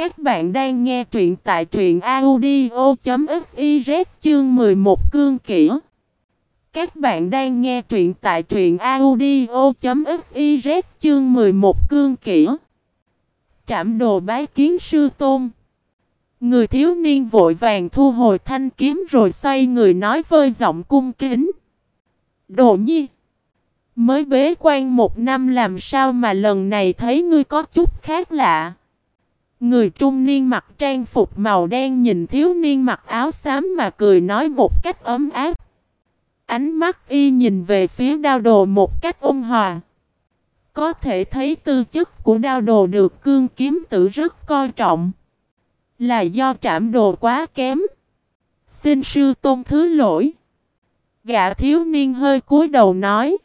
Các bạn đang nghe truyện tại truyện audio.fiz chương 11 cương kỷ. Các bạn đang nghe truyện tại truyện audio.fiz chương 11 cương kỷ. Trảm đồ bái kiến sư tôn. Người thiếu niên vội vàng thu hồi thanh kiếm rồi xoay người nói vơi giọng cung kính. Đồ nhi. Mới bế quan một năm làm sao mà lần này thấy ngươi có chút khác lạ. Người trung niên mặc trang phục màu đen nhìn thiếu niên mặc áo xám mà cười nói một cách ấm áp. Ánh mắt y nhìn về phía đao đồ một cách ôn hòa. Có thể thấy tư chất của đao đồ được cương kiếm tử rất coi trọng. Là do trảm đồ quá kém. Xin sư tôn thứ lỗi. Gã thiếu niên hơi cúi đầu nói.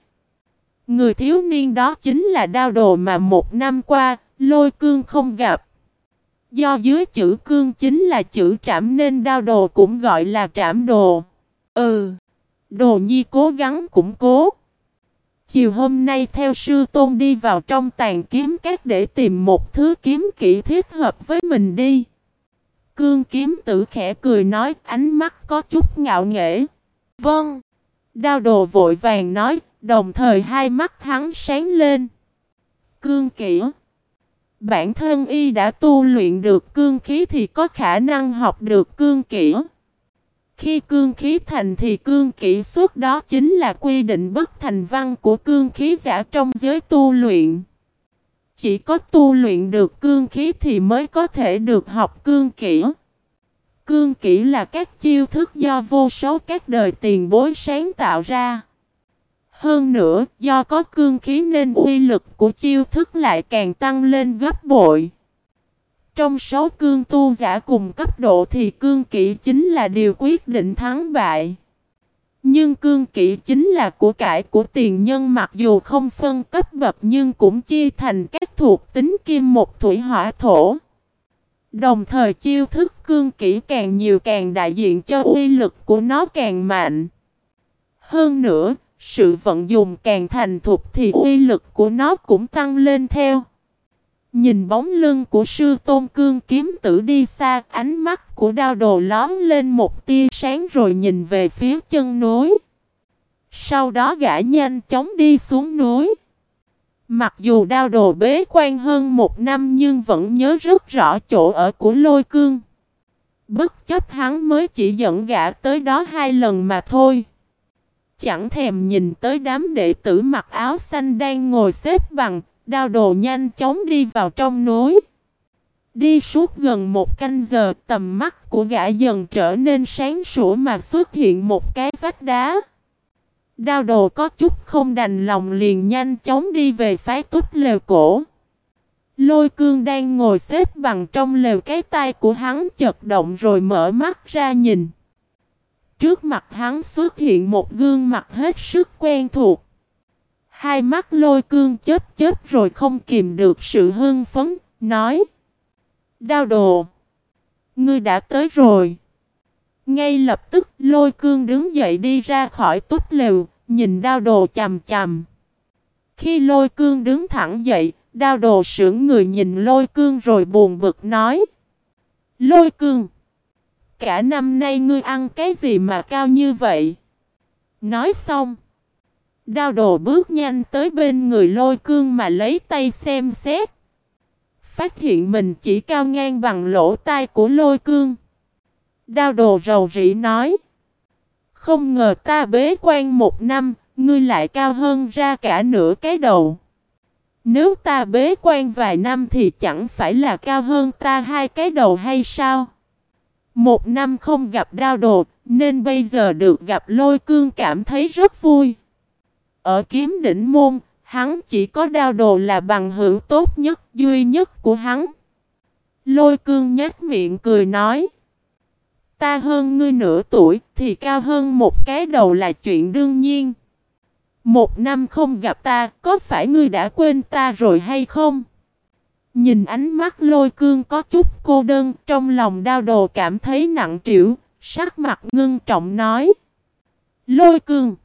Người thiếu niên đó chính là đao đồ mà một năm qua, lôi cương không gặp. Do dưới chữ cương chính là chữ trảm nên đao đồ cũng gọi là trảm đồ. Ừ, đồ nhi cố gắng củng cố. Chiều hôm nay theo sư tôn đi vào trong tàn kiếm các để tìm một thứ kiếm kỹ thiết hợp với mình đi. Cương kiếm tử khẽ cười nói ánh mắt có chút ngạo nghễ. Vâng. Đao đồ vội vàng nói, đồng thời hai mắt hắn sáng lên. Cương kỹ. Bản thân y đã tu luyện được cương khí thì có khả năng học được cương kỹ. Khi cương khí thành thì cương kỹ suốt đó chính là quy định bất thành văn của cương khí giả trong giới tu luyện. Chỉ có tu luyện được cương khí thì mới có thể được học cương kỹ. Cương kỹ là các chiêu thức do vô số các đời tiền bối sáng tạo ra. Hơn nữa, do có cương khí nên uy lực của chiêu thức lại càng tăng lên gấp bội. Trong số cương tu giả cùng cấp độ thì cương kỹ chính là điều quyết định thắng bại. Nhưng cương kỹ chính là của cải của tiền nhân mặc dù không phân cấp bậc nhưng cũng chia thành các thuộc tính kim một thủy hỏa thổ. Đồng thời chiêu thức cương kỹ càng nhiều càng đại diện cho uy lực của nó càng mạnh. Hơn nữa, sự vận dụng càng thành thục thì uy lực của nó cũng tăng lên theo. Nhìn bóng lưng của sư tôn cương kiếm tử đi xa, ánh mắt của đao đồ lóm lên một tia sáng rồi nhìn về phía chân núi. Sau đó gã nhanh chóng đi xuống núi. Mặc dù đao đồ bế quan hơn một năm nhưng vẫn nhớ rất rõ chỗ ở của lôi cương. Bất chấp hắn mới chỉ dẫn gã tới đó hai lần mà thôi. Chẳng thèm nhìn tới đám đệ tử mặc áo xanh đang ngồi xếp bằng, đao đồ nhanh chóng đi vào trong núi. Đi suốt gần một canh giờ tầm mắt của gã dần trở nên sáng sủa mà xuất hiện một cái vách đá. Đao đồ có chút không đành lòng liền nhanh chóng đi về phái túc lều cổ. Lôi cương đang ngồi xếp bằng trong lều cái tay của hắn chật động rồi mở mắt ra nhìn. Trước mặt hắn xuất hiện một gương mặt hết sức quen thuộc. Hai mắt lôi cương chết chết rồi không kìm được sự hưng phấn, nói. Đao đồ! Ngươi đã tới rồi. Ngay lập tức lôi cương đứng dậy đi ra khỏi túp lều, nhìn đao đồ chầm chầm. Khi lôi cương đứng thẳng dậy, đao đồ sững người nhìn lôi cương rồi buồn bực nói. Lôi cương! Cả năm nay ngươi ăn cái gì mà cao như vậy? Nói xong. Đao đồ bước nhanh tới bên người lôi cương mà lấy tay xem xét. Phát hiện mình chỉ cao ngang bằng lỗ tai của lôi cương. Đao đồ rầu rĩ nói. Không ngờ ta bế quan một năm, ngươi lại cao hơn ra cả nửa cái đầu. Nếu ta bế quan vài năm thì chẳng phải là cao hơn ta hai cái đầu hay sao? Một năm không gặp đao đồ, nên bây giờ được gặp lôi cương cảm thấy rất vui. Ở kiếm đỉnh môn, hắn chỉ có đao đồ là bằng hữu tốt nhất, duy nhất của hắn. Lôi cương nhếch miệng cười nói. Ta hơn ngươi nửa tuổi thì cao hơn một cái đầu là chuyện đương nhiên. Một năm không gặp ta, có phải ngươi đã quên ta rồi hay không? Nhìn ánh mắt lôi cương có chút cô đơn, trong lòng đau đồ cảm thấy nặng trĩu, sắc mặt ngưng trọng nói. Lôi cương!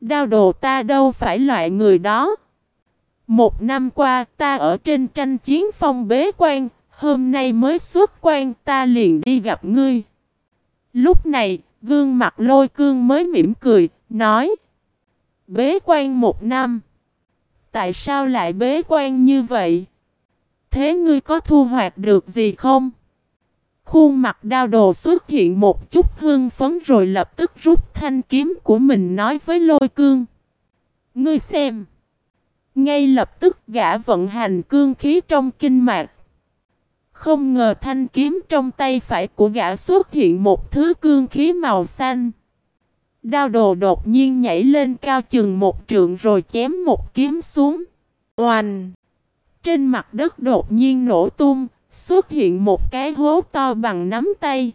đau đồ ta đâu phải loại người đó. Một năm qua ta ở trên tranh chiến phong bế quan, Hôm nay mới xuất quan ta liền đi gặp ngươi. Lúc này, gương mặt lôi cương mới mỉm cười, nói. Bế quan một năm. Tại sao lại bế quan như vậy? Thế ngươi có thu hoạch được gì không? Khuôn mặt đao đồ xuất hiện một chút hương phấn rồi lập tức rút thanh kiếm của mình nói với lôi cương. Ngươi xem. Ngay lập tức gã vận hành cương khí trong kinh mạc. Không ngờ thanh kiếm trong tay phải của gã xuất hiện một thứ cương khí màu xanh. Đao đồ đột nhiên nhảy lên cao chừng một trượng rồi chém một kiếm xuống. Oanh! Trên mặt đất đột nhiên nổ tung, xuất hiện một cái hố to bằng nắm tay.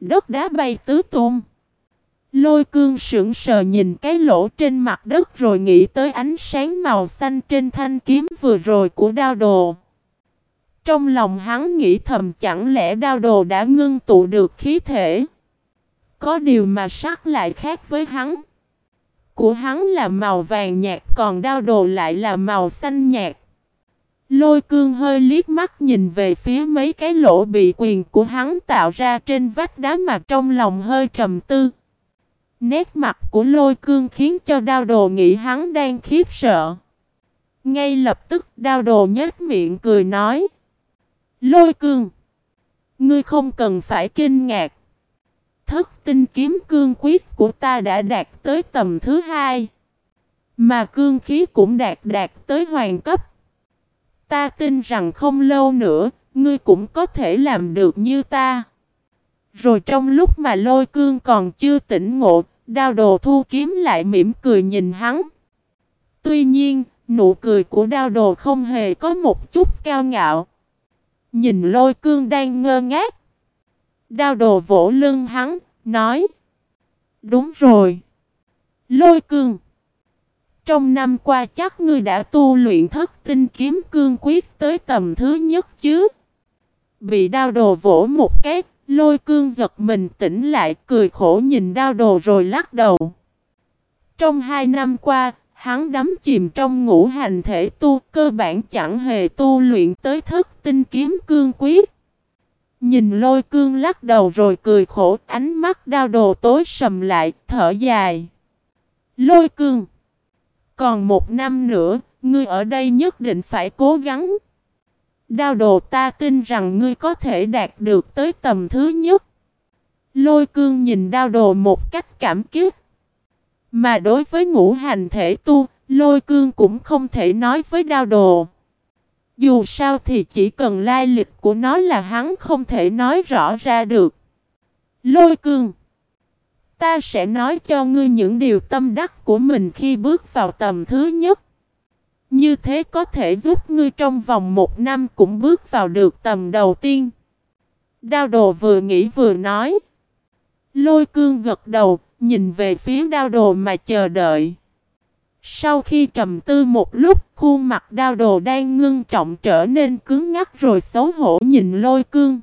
Đất đá bay tứ tung. Lôi cương sững sờ nhìn cái lỗ trên mặt đất rồi nghĩ tới ánh sáng màu xanh trên thanh kiếm vừa rồi của đao đồ. Trong lòng hắn nghĩ thầm chẳng lẽ đao đồ đã ngưng tụ được khí thể. Có điều mà sắc lại khác với hắn. Của hắn là màu vàng nhạt còn đao đồ lại là màu xanh nhạt. Lôi cương hơi liếc mắt nhìn về phía mấy cái lỗ bị quyền của hắn tạo ra trên vách đá mà trong lòng hơi trầm tư. Nét mặt của lôi cương khiến cho đao đồ nghĩ hắn đang khiếp sợ. Ngay lập tức, đao đồ nhếch miệng cười nói. Lôi cương. Ngươi không cần phải kinh ngạc. Thất tinh kiếm cương quyết của ta đã đạt tới tầm thứ hai. Mà cương khí cũng đạt đạt tới hoàng cấp. Ta tin rằng không lâu nữa, ngươi cũng có thể làm được như ta. Rồi trong lúc mà lôi cương còn chưa tỉnh ngộ, đao đồ thu kiếm lại mỉm cười nhìn hắn. Tuy nhiên, nụ cười của đao đồ không hề có một chút cao ngạo. Nhìn lôi cương đang ngơ ngác. Đao đồ vỗ lưng hắn, nói. Đúng rồi. Lôi cương. Trong năm qua chắc ngươi đã tu luyện thất tinh kiếm cương quyết tới tầm thứ nhất chứ. Bị đao đồ vỗ một cái, lôi cương giật mình tỉnh lại cười khổ nhìn đao đồ rồi lắc đầu. Trong hai năm qua, hắn đắm chìm trong ngũ hành thể tu, cơ bản chẳng hề tu luyện tới thất tinh kiếm cương quyết. Nhìn lôi cương lắc đầu rồi cười khổ, ánh mắt đao đồ tối sầm lại, thở dài. Lôi cương! Còn một năm nữa, ngươi ở đây nhất định phải cố gắng. Đao đồ ta tin rằng ngươi có thể đạt được tới tầm thứ nhất. Lôi cương nhìn đao đồ một cách cảm kích. Mà đối với ngũ hành thể tu, lôi cương cũng không thể nói với đao đồ. Dù sao thì chỉ cần lai lịch của nó là hắn không thể nói rõ ra được. Lôi cương Ta sẽ nói cho ngươi những điều tâm đắc của mình khi bước vào tầm thứ nhất. Như thế có thể giúp ngươi trong vòng một năm cũng bước vào được tầm đầu tiên. Đao đồ vừa nghĩ vừa nói. Lôi cương gật đầu, nhìn về phía đao đồ mà chờ đợi. Sau khi trầm tư một lúc, khuôn mặt đao đồ đang ngưng trọng trở nên cứng ngắc rồi xấu hổ nhìn lôi cương.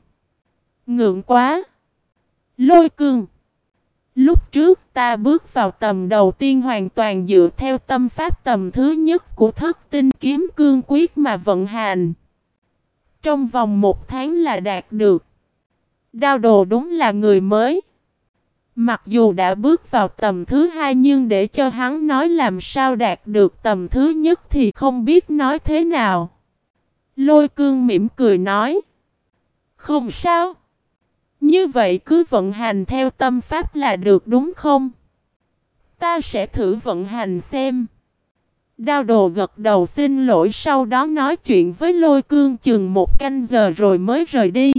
Ngượng quá! Lôi cương! Lúc trước ta bước vào tầm đầu tiên hoàn toàn dựa theo tâm pháp tầm thứ nhất của thất tinh kiếm cương quyết mà vận hành. Trong vòng một tháng là đạt được. Đao đồ đúng là người mới. Mặc dù đã bước vào tầm thứ hai nhưng để cho hắn nói làm sao đạt được tầm thứ nhất thì không biết nói thế nào. Lôi cương mỉm cười nói. Không sao. Như vậy cứ vận hành theo tâm pháp là được đúng không? Ta sẽ thử vận hành xem. Đao đồ gật đầu xin lỗi sau đó nói chuyện với lôi cương chừng một canh giờ rồi mới rời đi.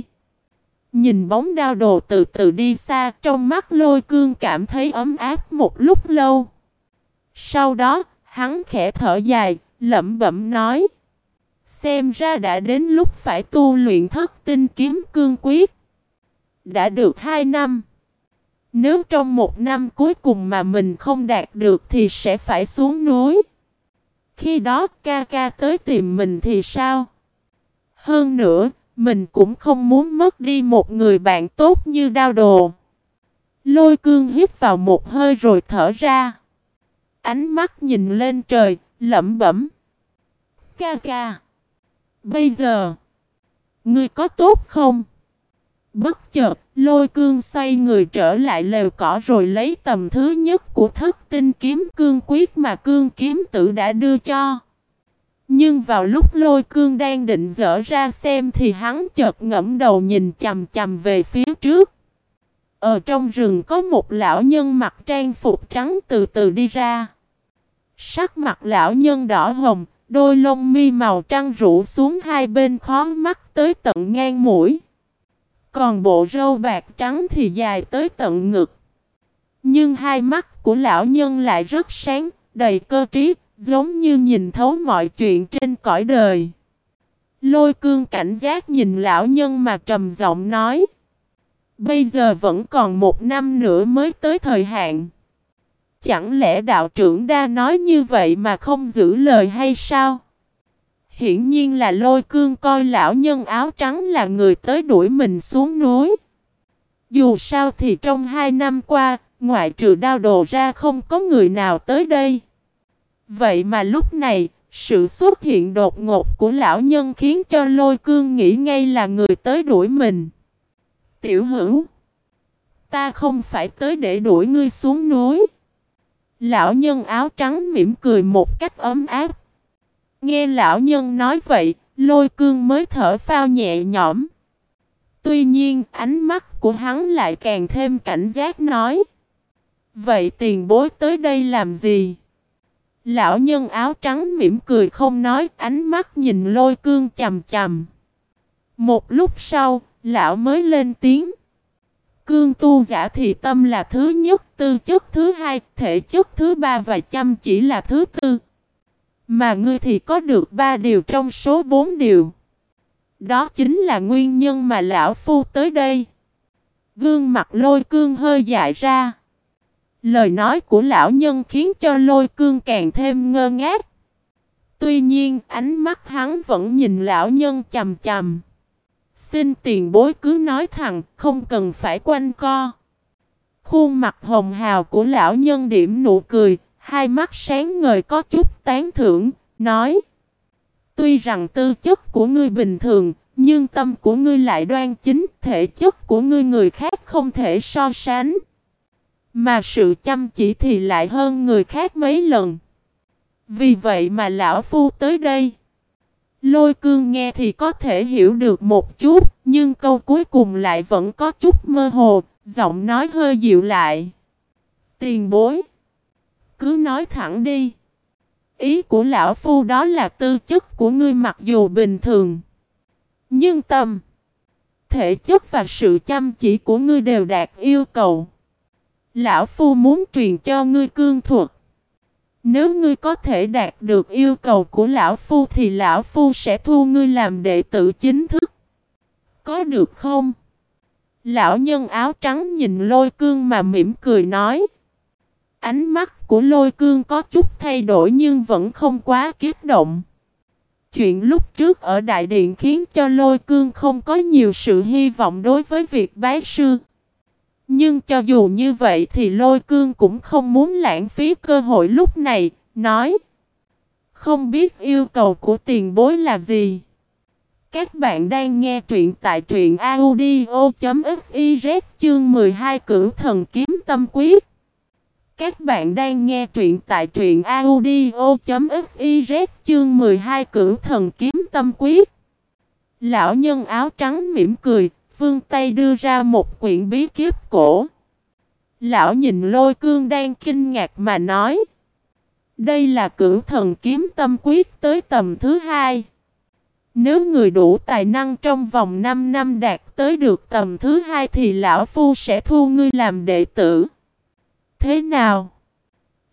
Nhìn bóng đao đồ từ từ đi xa trong mắt lôi cương cảm thấy ấm áp một lúc lâu. Sau đó, hắn khẽ thở dài, lẩm bẩm nói. Xem ra đã đến lúc phải tu luyện thất tinh kiếm cương quyết. Đã được 2 năm. Nếu trong một năm cuối cùng mà mình không đạt được thì sẽ phải xuống núi. Khi đó ca ca tới tìm mình thì sao? Hơn nữa, mình cũng không muốn mất đi một người bạn tốt như đao đồ. Lôi cương hít vào một hơi rồi thở ra. Ánh mắt nhìn lên trời, lẩm bẩm. Ca ca. Bây giờ. Ngươi có tốt không? Bất chợt, lôi cương xoay người trở lại lều cỏ rồi lấy tầm thứ nhất của thất tinh kiếm cương quyết mà cương kiếm tử đã đưa cho. Nhưng vào lúc lôi cương đang định dở ra xem thì hắn chợt ngẫm đầu nhìn chầm chầm về phía trước. Ở trong rừng có một lão nhân mặc trang phục trắng từ từ đi ra. Sắc mặt lão nhân đỏ hồng, đôi lông mi màu trăng rủ xuống hai bên khó mắt tới tận ngang mũi. Còn bộ râu bạc trắng thì dài tới tận ngực. Nhưng hai mắt của lão nhân lại rất sáng, đầy cơ trí, giống như nhìn thấu mọi chuyện trên cõi đời. Lôi cương cảnh giác nhìn lão nhân mà trầm giọng nói. Bây giờ vẫn còn một năm nữa mới tới thời hạn. Chẳng lẽ đạo trưởng đa nói như vậy mà không giữ lời hay sao? Hiển nhiên là lôi cương coi lão nhân áo trắng là người tới đuổi mình xuống núi. Dù sao thì trong hai năm qua, ngoại trừ đao đồ ra không có người nào tới đây. Vậy mà lúc này, sự xuất hiện đột ngột của lão nhân khiến cho lôi cương nghĩ ngay là người tới đuổi mình. Tiểu hữu, ta không phải tới để đuổi ngươi xuống núi. Lão nhân áo trắng mỉm cười một cách ấm áp. Nghe lão nhân nói vậy, lôi cương mới thở phao nhẹ nhõm. Tuy nhiên, ánh mắt của hắn lại càng thêm cảnh giác nói. Vậy tiền bối tới đây làm gì? Lão nhân áo trắng mỉm cười không nói, ánh mắt nhìn lôi cương chầm chầm. Một lúc sau, lão mới lên tiếng. Cương tu giả thì tâm là thứ nhất, tư chất thứ hai, thể chất thứ ba và chăm chỉ là thứ tư. Mà ngươi thì có được ba điều trong số bốn điều. Đó chính là nguyên nhân mà lão phu tới đây. Gương mặt lôi cương hơi dại ra. Lời nói của lão nhân khiến cho lôi cương càng thêm ngơ ngác. Tuy nhiên ánh mắt hắn vẫn nhìn lão nhân chầm chầm. Xin tiền bối cứ nói thẳng, không cần phải quanh co. Khuôn mặt hồng hào của lão nhân điểm nụ cười, hai mắt sáng ngời có chút tán thưởng, nói Tuy rằng tư chất của ngươi bình thường, nhưng tâm của ngươi lại đoan chính, thể chất của ngươi người khác không thể so sánh. Mà sự chăm chỉ thì lại hơn người khác mấy lần. Vì vậy mà lão phu tới đây. Lôi cương nghe thì có thể hiểu được một chút, nhưng câu cuối cùng lại vẫn có chút mơ hồ, giọng nói hơi dịu lại. Tiền bối. Cứ nói thẳng đi. Ý của lão phu đó là tư chất của ngươi mặc dù bình thường. Nhưng tâm, thể chất và sự chăm chỉ của ngươi đều đạt yêu cầu. Lão Phu muốn truyền cho ngươi cương thuật. Nếu ngươi có thể đạt được yêu cầu của Lão Phu thì Lão Phu sẽ thu ngươi làm đệ tử chính thức. Có được không? Lão nhân áo trắng nhìn lôi cương mà mỉm cười nói. Ánh mắt của lôi cương có chút thay đổi nhưng vẫn không quá kiếp động. Chuyện lúc trước ở đại điện khiến cho lôi cương không có nhiều sự hy vọng đối với việc bái sư. Nhưng cho dù như vậy thì lôi cương cũng không muốn lãng phí cơ hội lúc này, nói Không biết yêu cầu của tiền bối là gì? Các bạn đang nghe truyện tại truyện audio.fiz chương 12 cửu thần kiếm tâm quyết các bạn đang nghe truyện tại truyện audio.fiz chương 12 cửu thần kiếm tâm quyết Lão nhân áo trắng mỉm cười, Vương tay đưa ra một quyển bí kiếp cổ. Lão nhìn lôi cương đang kinh ngạc mà nói. Đây là cửu thần kiếm tâm quyết tới tầm thứ hai. Nếu người đủ tài năng trong vòng 5 năm đạt tới được tầm thứ hai thì lão phu sẽ thu ngươi làm đệ tử. Thế nào?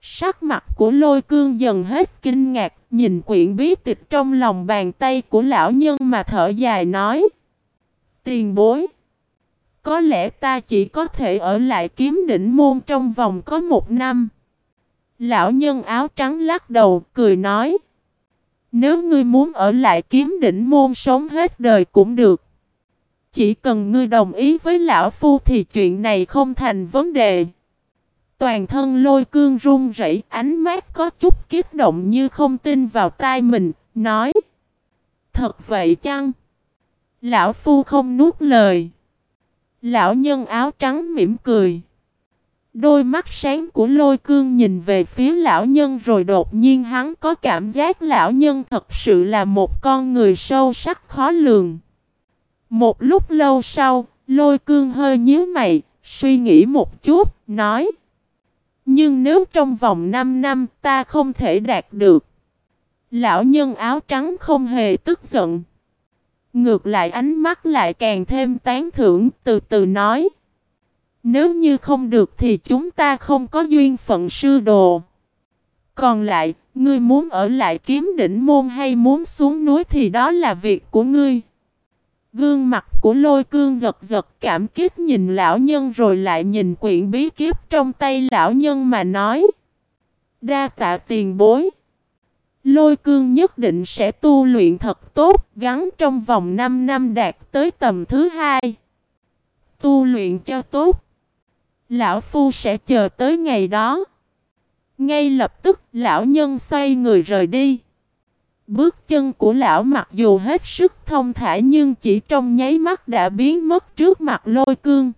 Sắc mặt của lôi cương dần hết kinh ngạc, nhìn quyển bí tịch trong lòng bàn tay của lão nhân mà thở dài nói. Tiền bối. Có lẽ ta chỉ có thể ở lại kiếm đỉnh môn trong vòng có một năm. Lão nhân áo trắng lắc đầu, cười nói. Nếu ngươi muốn ở lại kiếm đỉnh môn sống hết đời cũng được. Chỉ cần ngươi đồng ý với lão phu thì chuyện này không thành vấn đề. Toàn thân lôi cương run rẩy, ánh mắt có chút kiếp động như không tin vào tai mình, nói. Thật vậy chăng? Lão Phu không nuốt lời. Lão nhân áo trắng mỉm cười. Đôi mắt sáng của lôi cương nhìn về phía lão nhân rồi đột nhiên hắn có cảm giác lão nhân thật sự là một con người sâu sắc khó lường. Một lúc lâu sau, lôi cương hơi nhíu mày, suy nghĩ một chút, nói nhưng nếu trong vòng 5 năm ta không thể đạt được Lão nhân áo trắng không hề tức giận. Ngược lại ánh mắt lại càng thêm tán thưởng từ từ nói Nếu như không được thì chúng ta không có duyên phận sư đồ. Còn lại, ngươi muốn ở lại kiếm đỉnh môn hay muốn xuống núi thì đó là việc của ngươi. Gương mặt của lôi cương giật giật cảm kích nhìn lão nhân rồi lại nhìn quyển bí kiếp trong tay lão nhân mà nói. Đa tạ tiền bối. Lôi cương nhất định sẽ tu luyện thật tốt, gắn trong vòng 5 năm đạt tới tầm thứ hai. Tu luyện cho tốt. Lão Phu sẽ chờ tới ngày đó. Ngay lập tức, lão nhân xoay người rời đi. Bước chân của lão mặc dù hết sức thông thả nhưng chỉ trong nháy mắt đã biến mất trước mặt lôi cương.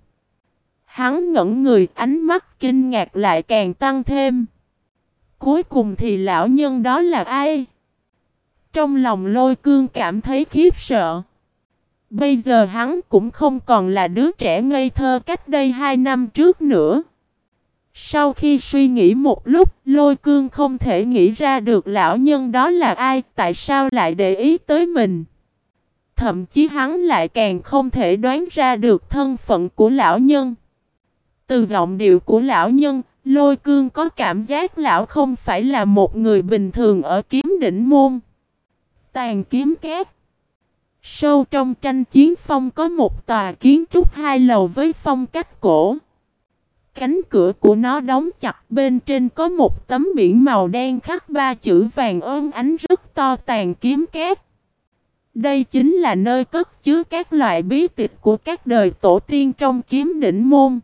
Hắn ngẩn người, ánh mắt kinh ngạc lại càng tăng thêm. Cuối cùng thì lão nhân đó là ai? Trong lòng lôi cương cảm thấy khiếp sợ. Bây giờ hắn cũng không còn là đứa trẻ ngây thơ cách đây hai năm trước nữa. Sau khi suy nghĩ một lúc, lôi cương không thể nghĩ ra được lão nhân đó là ai, tại sao lại để ý tới mình. Thậm chí hắn lại càng không thể đoán ra được thân phận của lão nhân. Từ giọng điệu của lão nhân, lôi cương có cảm giác lão không phải là một người bình thường ở kiếm đỉnh môn. Tàn kiếm két. Sâu trong tranh chiến phong có một tòa kiến trúc hai lầu với phong cách cổ. Cánh cửa của nó đóng chặt, bên trên có một tấm biển màu đen khắc ba chữ vàng ơn ánh rất to tàn kiếm két. Đây chính là nơi cất chứa các loại bí tịch của các đời tổ tiên trong kiếm đỉnh môn.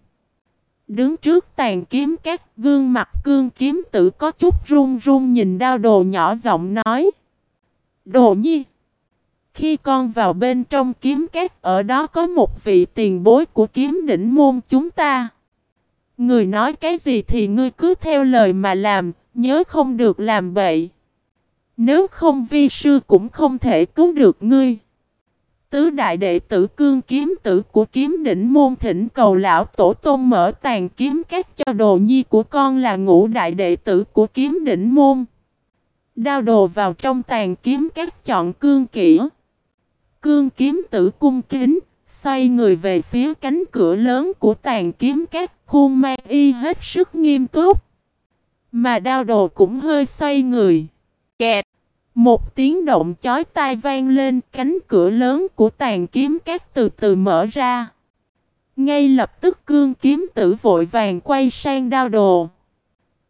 Đứng trước tàn kiếm các gương mặt cương kiếm tử có chút run run nhìn đao đồ nhỏ giọng nói. Đồ nhi! Khi con vào bên trong kiếm các ở đó có một vị tiền bối của kiếm đỉnh môn chúng ta. Người nói cái gì thì ngươi cứ theo lời mà làm, nhớ không được làm bậy. Nếu không vi sư cũng không thể cứu được ngươi. Tứ đại đệ tử cương kiếm tử của kiếm đỉnh môn thỉnh cầu lão tổ tôn mở tàn kiếm các cho đồ nhi của con là ngũ đại đệ tử của kiếm đỉnh môn. Đao đồ vào trong tàn kiếm các chọn cương kỹ. Cương kiếm tử cung kính, xoay người về phía cánh cửa lớn của tàn kiếm các khuôn mang y hết sức nghiêm túc. Mà đao đồ cũng hơi xoay người. Kẹt! Một tiếng động chói tai vang lên cánh cửa lớn của tàn kiếm các từ từ mở ra. Ngay lập tức cương kiếm tử vội vàng quay sang đao đồ.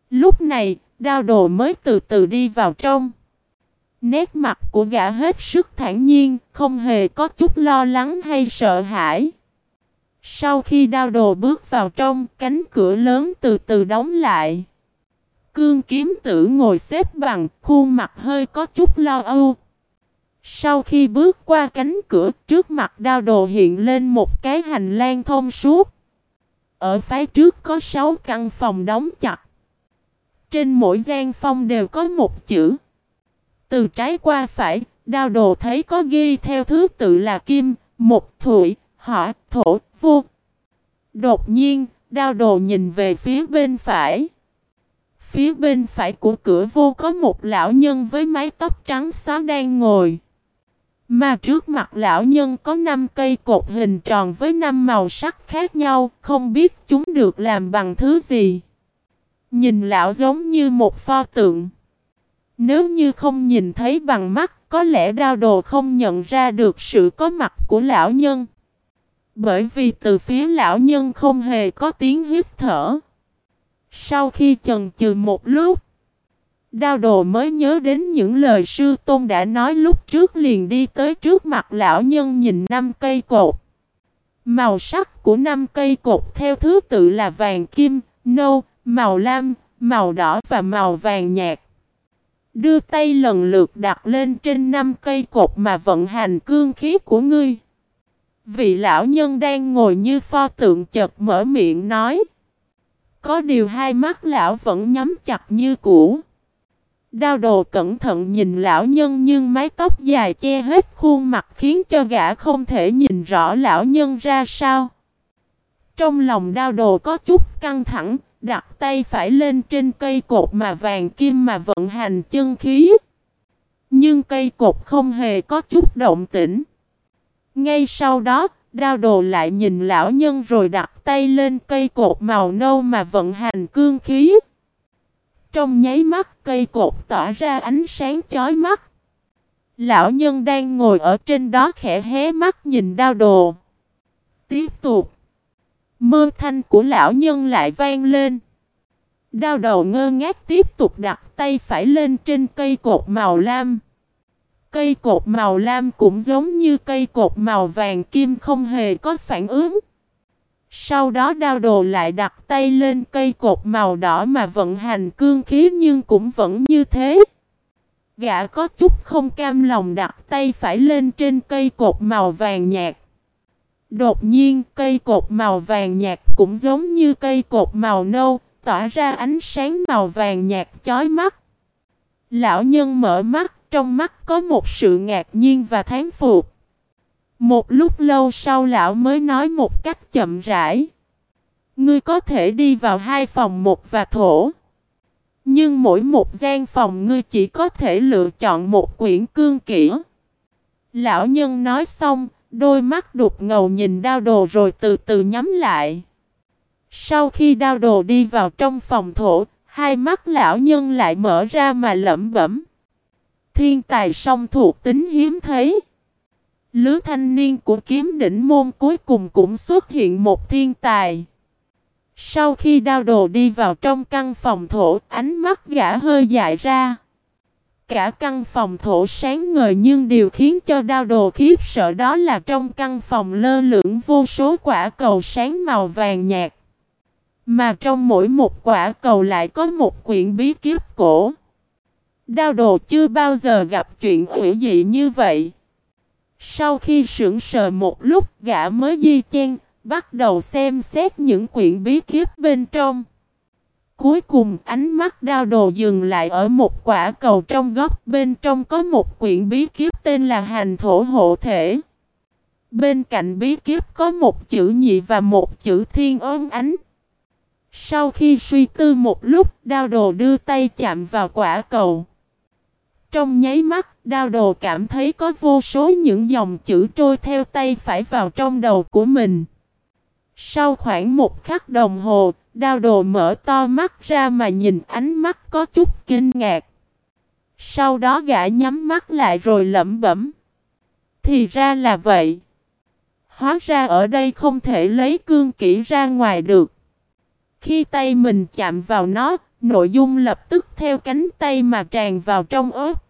Lúc này, đao đồ mới từ từ đi vào trong. Nét mặt của gã hết sức thản nhiên, không hề có chút lo lắng hay sợ hãi. Sau khi đao đồ bước vào trong, cánh cửa lớn từ từ đóng lại. Cương kiếm tử ngồi xếp bằng, khuôn mặt hơi có chút lo âu. Sau khi bước qua cánh cửa, trước mặt đao đồ hiện lên một cái hành lang thông suốt. Ở phía trước có 6 căn phòng đóng chặt. Trên mỗi gian phòng đều có một chữ. Từ trái qua phải, đao đồ thấy có ghi theo thứ tự là kim, một thủy, hỏa, thổ, vô. Đột nhiên, đao đồ nhìn về phía bên phải. Phía bên phải của cửa vô có một lão nhân với mái tóc trắng xóa đang ngồi. Mà trước mặt lão nhân có 5 cây cột hình tròn với 5 màu sắc khác nhau, không biết chúng được làm bằng thứ gì. Nhìn lão giống như một pho tượng. Nếu như không nhìn thấy bằng mắt, có lẽ đao đồ không nhận ra được sự có mặt của lão nhân. Bởi vì từ phía lão nhân không hề có tiếng hít thở. Sau khi chần chừ một lúc, đao đồ mới nhớ đến những lời sư tôn đã nói lúc trước liền đi tới trước mặt lão nhân nhìn năm cây cột. Màu sắc của năm cây cột theo thứ tự là vàng kim, nâu, màu lam, màu đỏ và màu vàng nhạt. Đưa tay lần lượt đặt lên trên năm cây cột mà vận hành cương khí của ngươi. Vị lão nhân đang ngồi như pho tượng chợt mở miệng nói. Có điều hai mắt lão vẫn nhắm chặt như cũ. Đao đồ cẩn thận nhìn lão nhân nhưng mái tóc dài che hết khuôn mặt khiến cho gã không thể nhìn rõ lão nhân ra sao. Trong lòng đao đồ có chút căng thẳng, đặt tay phải lên trên cây cột mà vàng kim mà vận hành chân khí. Nhưng cây cột không hề có chút động tĩnh. Ngay sau đó, đao đồ lại nhìn lão nhân rồi đặt tay lên cây cột màu nâu mà vận hành cương khí. Trong nháy mắt cây cột tỏa ra ánh sáng chói mắt. Lão nhân đang ngồi ở trên đó khẽ hé mắt nhìn đao đồ. Tiếp tục. Mơ thanh của lão nhân lại vang lên. Đao đầu ngơ ngác tiếp tục đặt tay phải lên trên cây cột màu lam. Cây cột màu lam cũng giống như cây cột màu vàng kim không hề có phản ứng. Sau đó đao đồ lại đặt tay lên cây cột màu đỏ mà vận hành cương khí nhưng cũng vẫn như thế. Gã có chút không cam lòng đặt tay phải lên trên cây cột màu vàng nhạt. Đột nhiên cây cột màu vàng nhạt cũng giống như cây cột màu nâu, tỏa ra ánh sáng màu vàng nhạt chói mắt. Lão nhân mở mắt, trong mắt có một sự ngạc nhiên và thán phục. Một lúc lâu sau lão mới nói một cách chậm rãi. Ngươi có thể đi vào hai phòng một và thổ. Nhưng mỗi một gian phòng ngươi chỉ có thể lựa chọn một quyển cương kỹ. Lão nhân nói xong, đôi mắt đục ngầu nhìn đao đồ rồi từ từ nhắm lại. Sau khi đao đồ đi vào trong phòng thổ, hai mắt lão nhân lại mở ra mà lẩm bẩm. Thiên tài song thuộc tính hiếm thấy. Lứa thanh niên của kiếm đỉnh môn cuối cùng cũng xuất hiện một thiên tài. Sau khi đao đồ đi vào trong căn phòng thổ, ánh mắt gã hơi dại ra. Cả căn phòng thổ sáng ngời nhưng điều khiến cho đao đồ khiếp sợ đó là trong căn phòng lơ lửng vô số quả cầu sáng màu vàng nhạt. Mà trong mỗi một quả cầu lại có một quyển bí kiếp cổ. Đao đồ chưa bao giờ gặp chuyện hữu dị như vậy. Sau khi sững sờ một lúc gã mới di chen, bắt đầu xem xét những quyển bí kiếp bên trong. Cuối cùng ánh mắt đao đồ dừng lại ở một quả cầu trong góc bên trong có một quyển bí kiếp tên là hành thổ hộ thể. Bên cạnh bí kiếp có một chữ nhị và một chữ thiên ơn ánh. Sau khi suy tư một lúc, đao đồ đưa tay chạm vào quả cầu. Trong nháy mắt, đao đồ cảm thấy có vô số những dòng chữ trôi theo tay phải vào trong đầu của mình. Sau khoảng một khắc đồng hồ, đao đồ mở to mắt ra mà nhìn ánh mắt có chút kinh ngạc. Sau đó gã nhắm mắt lại rồi lẩm bẩm. Thì ra là vậy. Hóa ra ở đây không thể lấy cương kỹ ra ngoài được. Khi tay mình chạm vào nó, nội dung lập tức theo cánh tay mà tràn vào trong ớt.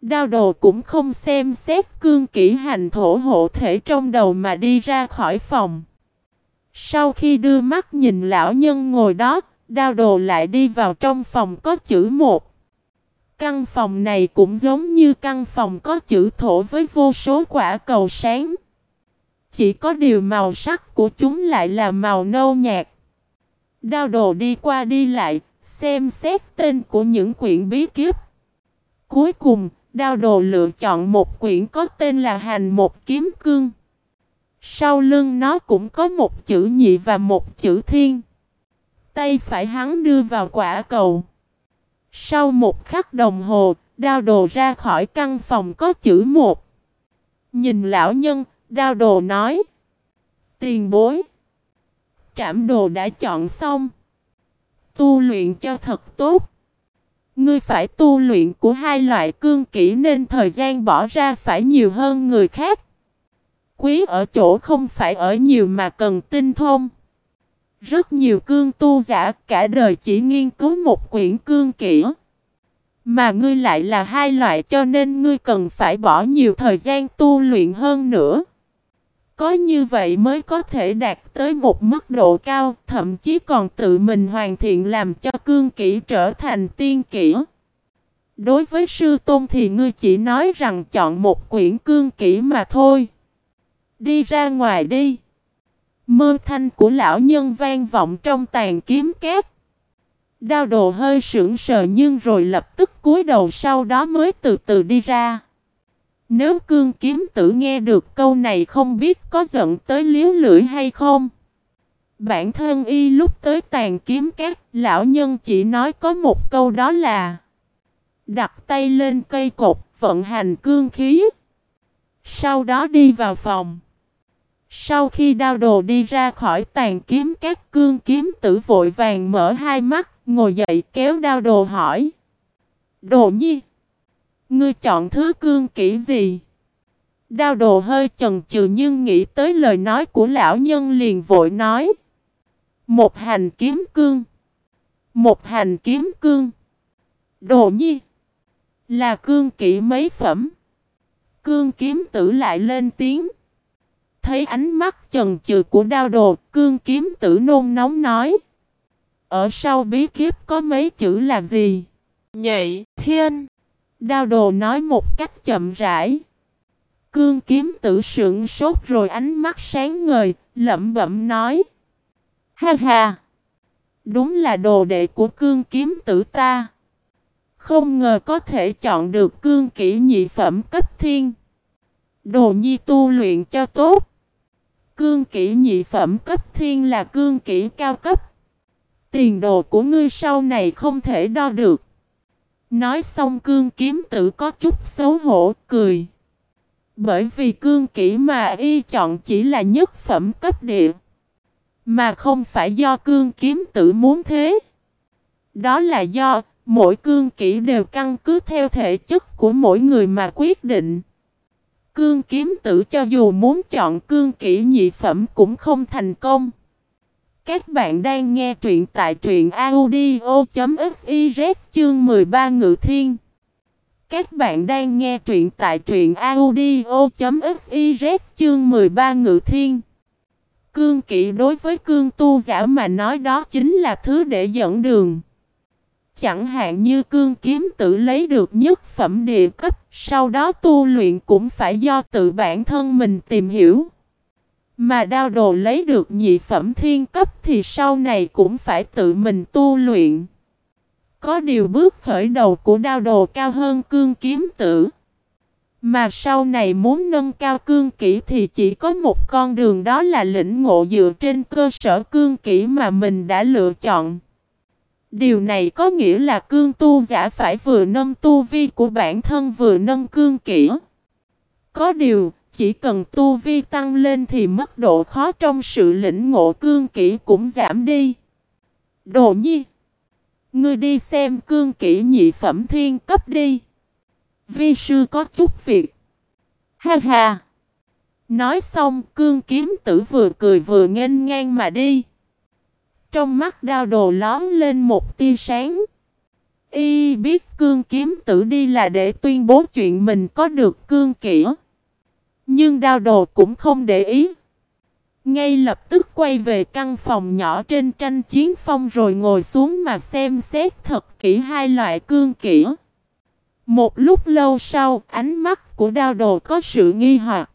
Đao đồ cũng không xem xét cương kỹ hành thổ hộ thể trong đầu mà đi ra khỏi phòng. Sau khi đưa mắt nhìn lão nhân ngồi đó, đao đồ lại đi vào trong phòng có chữ một. Căn phòng này cũng giống như căn phòng có chữ thổ với vô số quả cầu sáng. Chỉ có điều màu sắc của chúng lại là màu nâu nhạt. Đao đồ đi qua đi lại, xem xét tên của những quyển bí kiếp. Cuối cùng, đao đồ lựa chọn một quyển có tên là Hành một kiếm cương. Sau lưng nó cũng có một chữ nhị và một chữ thiên. Tay phải hắn đưa vào quả cầu. Sau một khắc đồng hồ, đao đồ ra khỏi căn phòng có chữ một. Nhìn lão nhân, đao đồ nói. Tiền bối. Trảm đồ đã chọn xong. Tu luyện cho thật tốt. Ngươi phải tu luyện của hai loại cương kỹ nên thời gian bỏ ra phải nhiều hơn người khác. Quý ở chỗ không phải ở nhiều mà cần tinh thông. Rất nhiều cương tu giả cả đời chỉ nghiên cứu một quyển cương kỹ. Mà ngươi lại là hai loại cho nên ngươi cần phải bỏ nhiều thời gian tu luyện hơn nữa. Có như vậy mới có thể đạt tới một mức độ cao, thậm chí còn tự mình hoàn thiện làm cho cương kỹ trở thành tiên kỹ. Đối với sư tôn thì ngươi chỉ nói rằng chọn một quyển cương kỹ mà thôi. Đi ra ngoài đi. Mơ thanh của lão nhân vang vọng trong tàn kiếm két. Đao đồ hơi sững sờ nhưng rồi lập tức cúi đầu sau đó mới từ từ đi ra. Nếu cương kiếm tử nghe được câu này không biết có giận tới liếu lưỡi hay không. Bản thân y lúc tới tàn kiếm các lão nhân chỉ nói có một câu đó là Đặt tay lên cây cột, vận hành cương khí. Sau đó đi vào phòng. Sau khi đao đồ đi ra khỏi tàn kiếm các cương kiếm tử vội vàng mở hai mắt, ngồi dậy kéo đao đồ hỏi. Đồ nhi, ngươi chọn thứ cương kỹ gì? Đao đồ hơi chần chừ nhưng nghĩ tới lời nói của lão nhân liền vội nói. Một hành kiếm cương. Một hành kiếm cương. Đồ nhi. Là cương kỹ mấy phẩm. Cương kiếm tử lại lên tiếng. Thấy ánh mắt chần chừ của đao đồ, cương kiếm tử nôn nóng nói. Ở sau bí kiếp có mấy chữ là gì? Nhạy, thiên. Đao đồ nói một cách chậm rãi. Cương kiếm tử sững sốt rồi ánh mắt sáng ngời, lẩm bẩm nói. Ha ha! Đúng là đồ đệ của cương kiếm tử ta. Không ngờ có thể chọn được cương kỹ nhị phẩm cấp thiên. Đồ nhi tu luyện cho tốt. Cương kỹ nhị phẩm cấp thiên là cương kỹ cao cấp. Tiền đồ của ngươi sau này không thể đo được. Nói xong cương kiếm tử có chút xấu hổ, cười. Bởi vì cương kỹ mà y chọn chỉ là nhất phẩm cấp địa. Mà không phải do cương kiếm tử muốn thế. Đó là do mỗi cương kỹ đều căn cứ theo thể chất của mỗi người mà quyết định. Cương kiếm tử cho dù muốn chọn cương kỹ nhị phẩm cũng không thành công. Các bạn đang nghe truyện tại truyện audio.fiz chương 13 Ngự Thiên. Các bạn đang nghe truyện tại truyện audio.fiz chương 13 Ngự Thiên. Cương kỵ đối với cương tu giả mà nói đó chính là thứ để dẫn đường. Chẳng hạn như cương kiếm tự lấy được nhất phẩm địa cấp, sau đó tu luyện cũng phải do tự bản thân mình tìm hiểu. Mà đao đồ lấy được nhị phẩm thiên cấp thì sau này cũng phải tự mình tu luyện. Có điều bước khởi đầu của đao đồ cao hơn cương kiếm tử. Mà sau này muốn nâng cao cương kỹ thì chỉ có một con đường đó là lĩnh ngộ dựa trên cơ sở cương kỹ mà mình đã lựa chọn. Điều này có nghĩa là cương tu giả phải vừa nâng tu vi của bản thân vừa nâng cương kỹ. Có điều, chỉ cần tu vi tăng lên thì mức độ khó trong sự lĩnh ngộ cương kỹ cũng giảm đi. Đồ nhi Ngươi đi xem cương kỹ nhị phẩm thiên cấp đi. Vi sư có chút việc. Ha ha. Nói xong cương kiếm tử vừa cười vừa nghênh ngang mà đi. Trong mắt đao đồ lón lên một tia sáng. Y biết cương kiếm tử đi là để tuyên bố chuyện mình có được cương kỹ. Nhưng đao đồ cũng không để ý. Ngay lập tức quay về căn phòng nhỏ trên tranh chiến phong rồi ngồi xuống mà xem xét thật kỹ hai loại cương kỹ. Một lúc lâu sau, ánh mắt của đao đồ có sự nghi hoặc.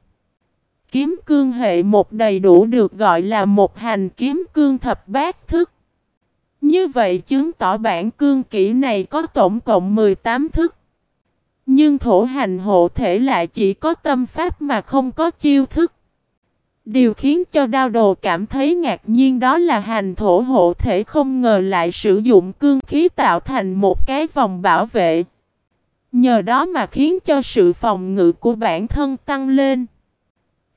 Kiếm cương hệ một đầy đủ được gọi là một hành kiếm cương thập bát thức. Như vậy chứng tỏ bản cương kỹ này có tổng cộng 18 thức. Nhưng thổ hành hộ thể lại chỉ có tâm pháp mà không có chiêu thức. Điều khiến cho đao đồ cảm thấy ngạc nhiên đó là hành thổ hộ thể không ngờ lại sử dụng cương khí tạo thành một cái vòng bảo vệ. Nhờ đó mà khiến cho sự phòng ngự của bản thân tăng lên.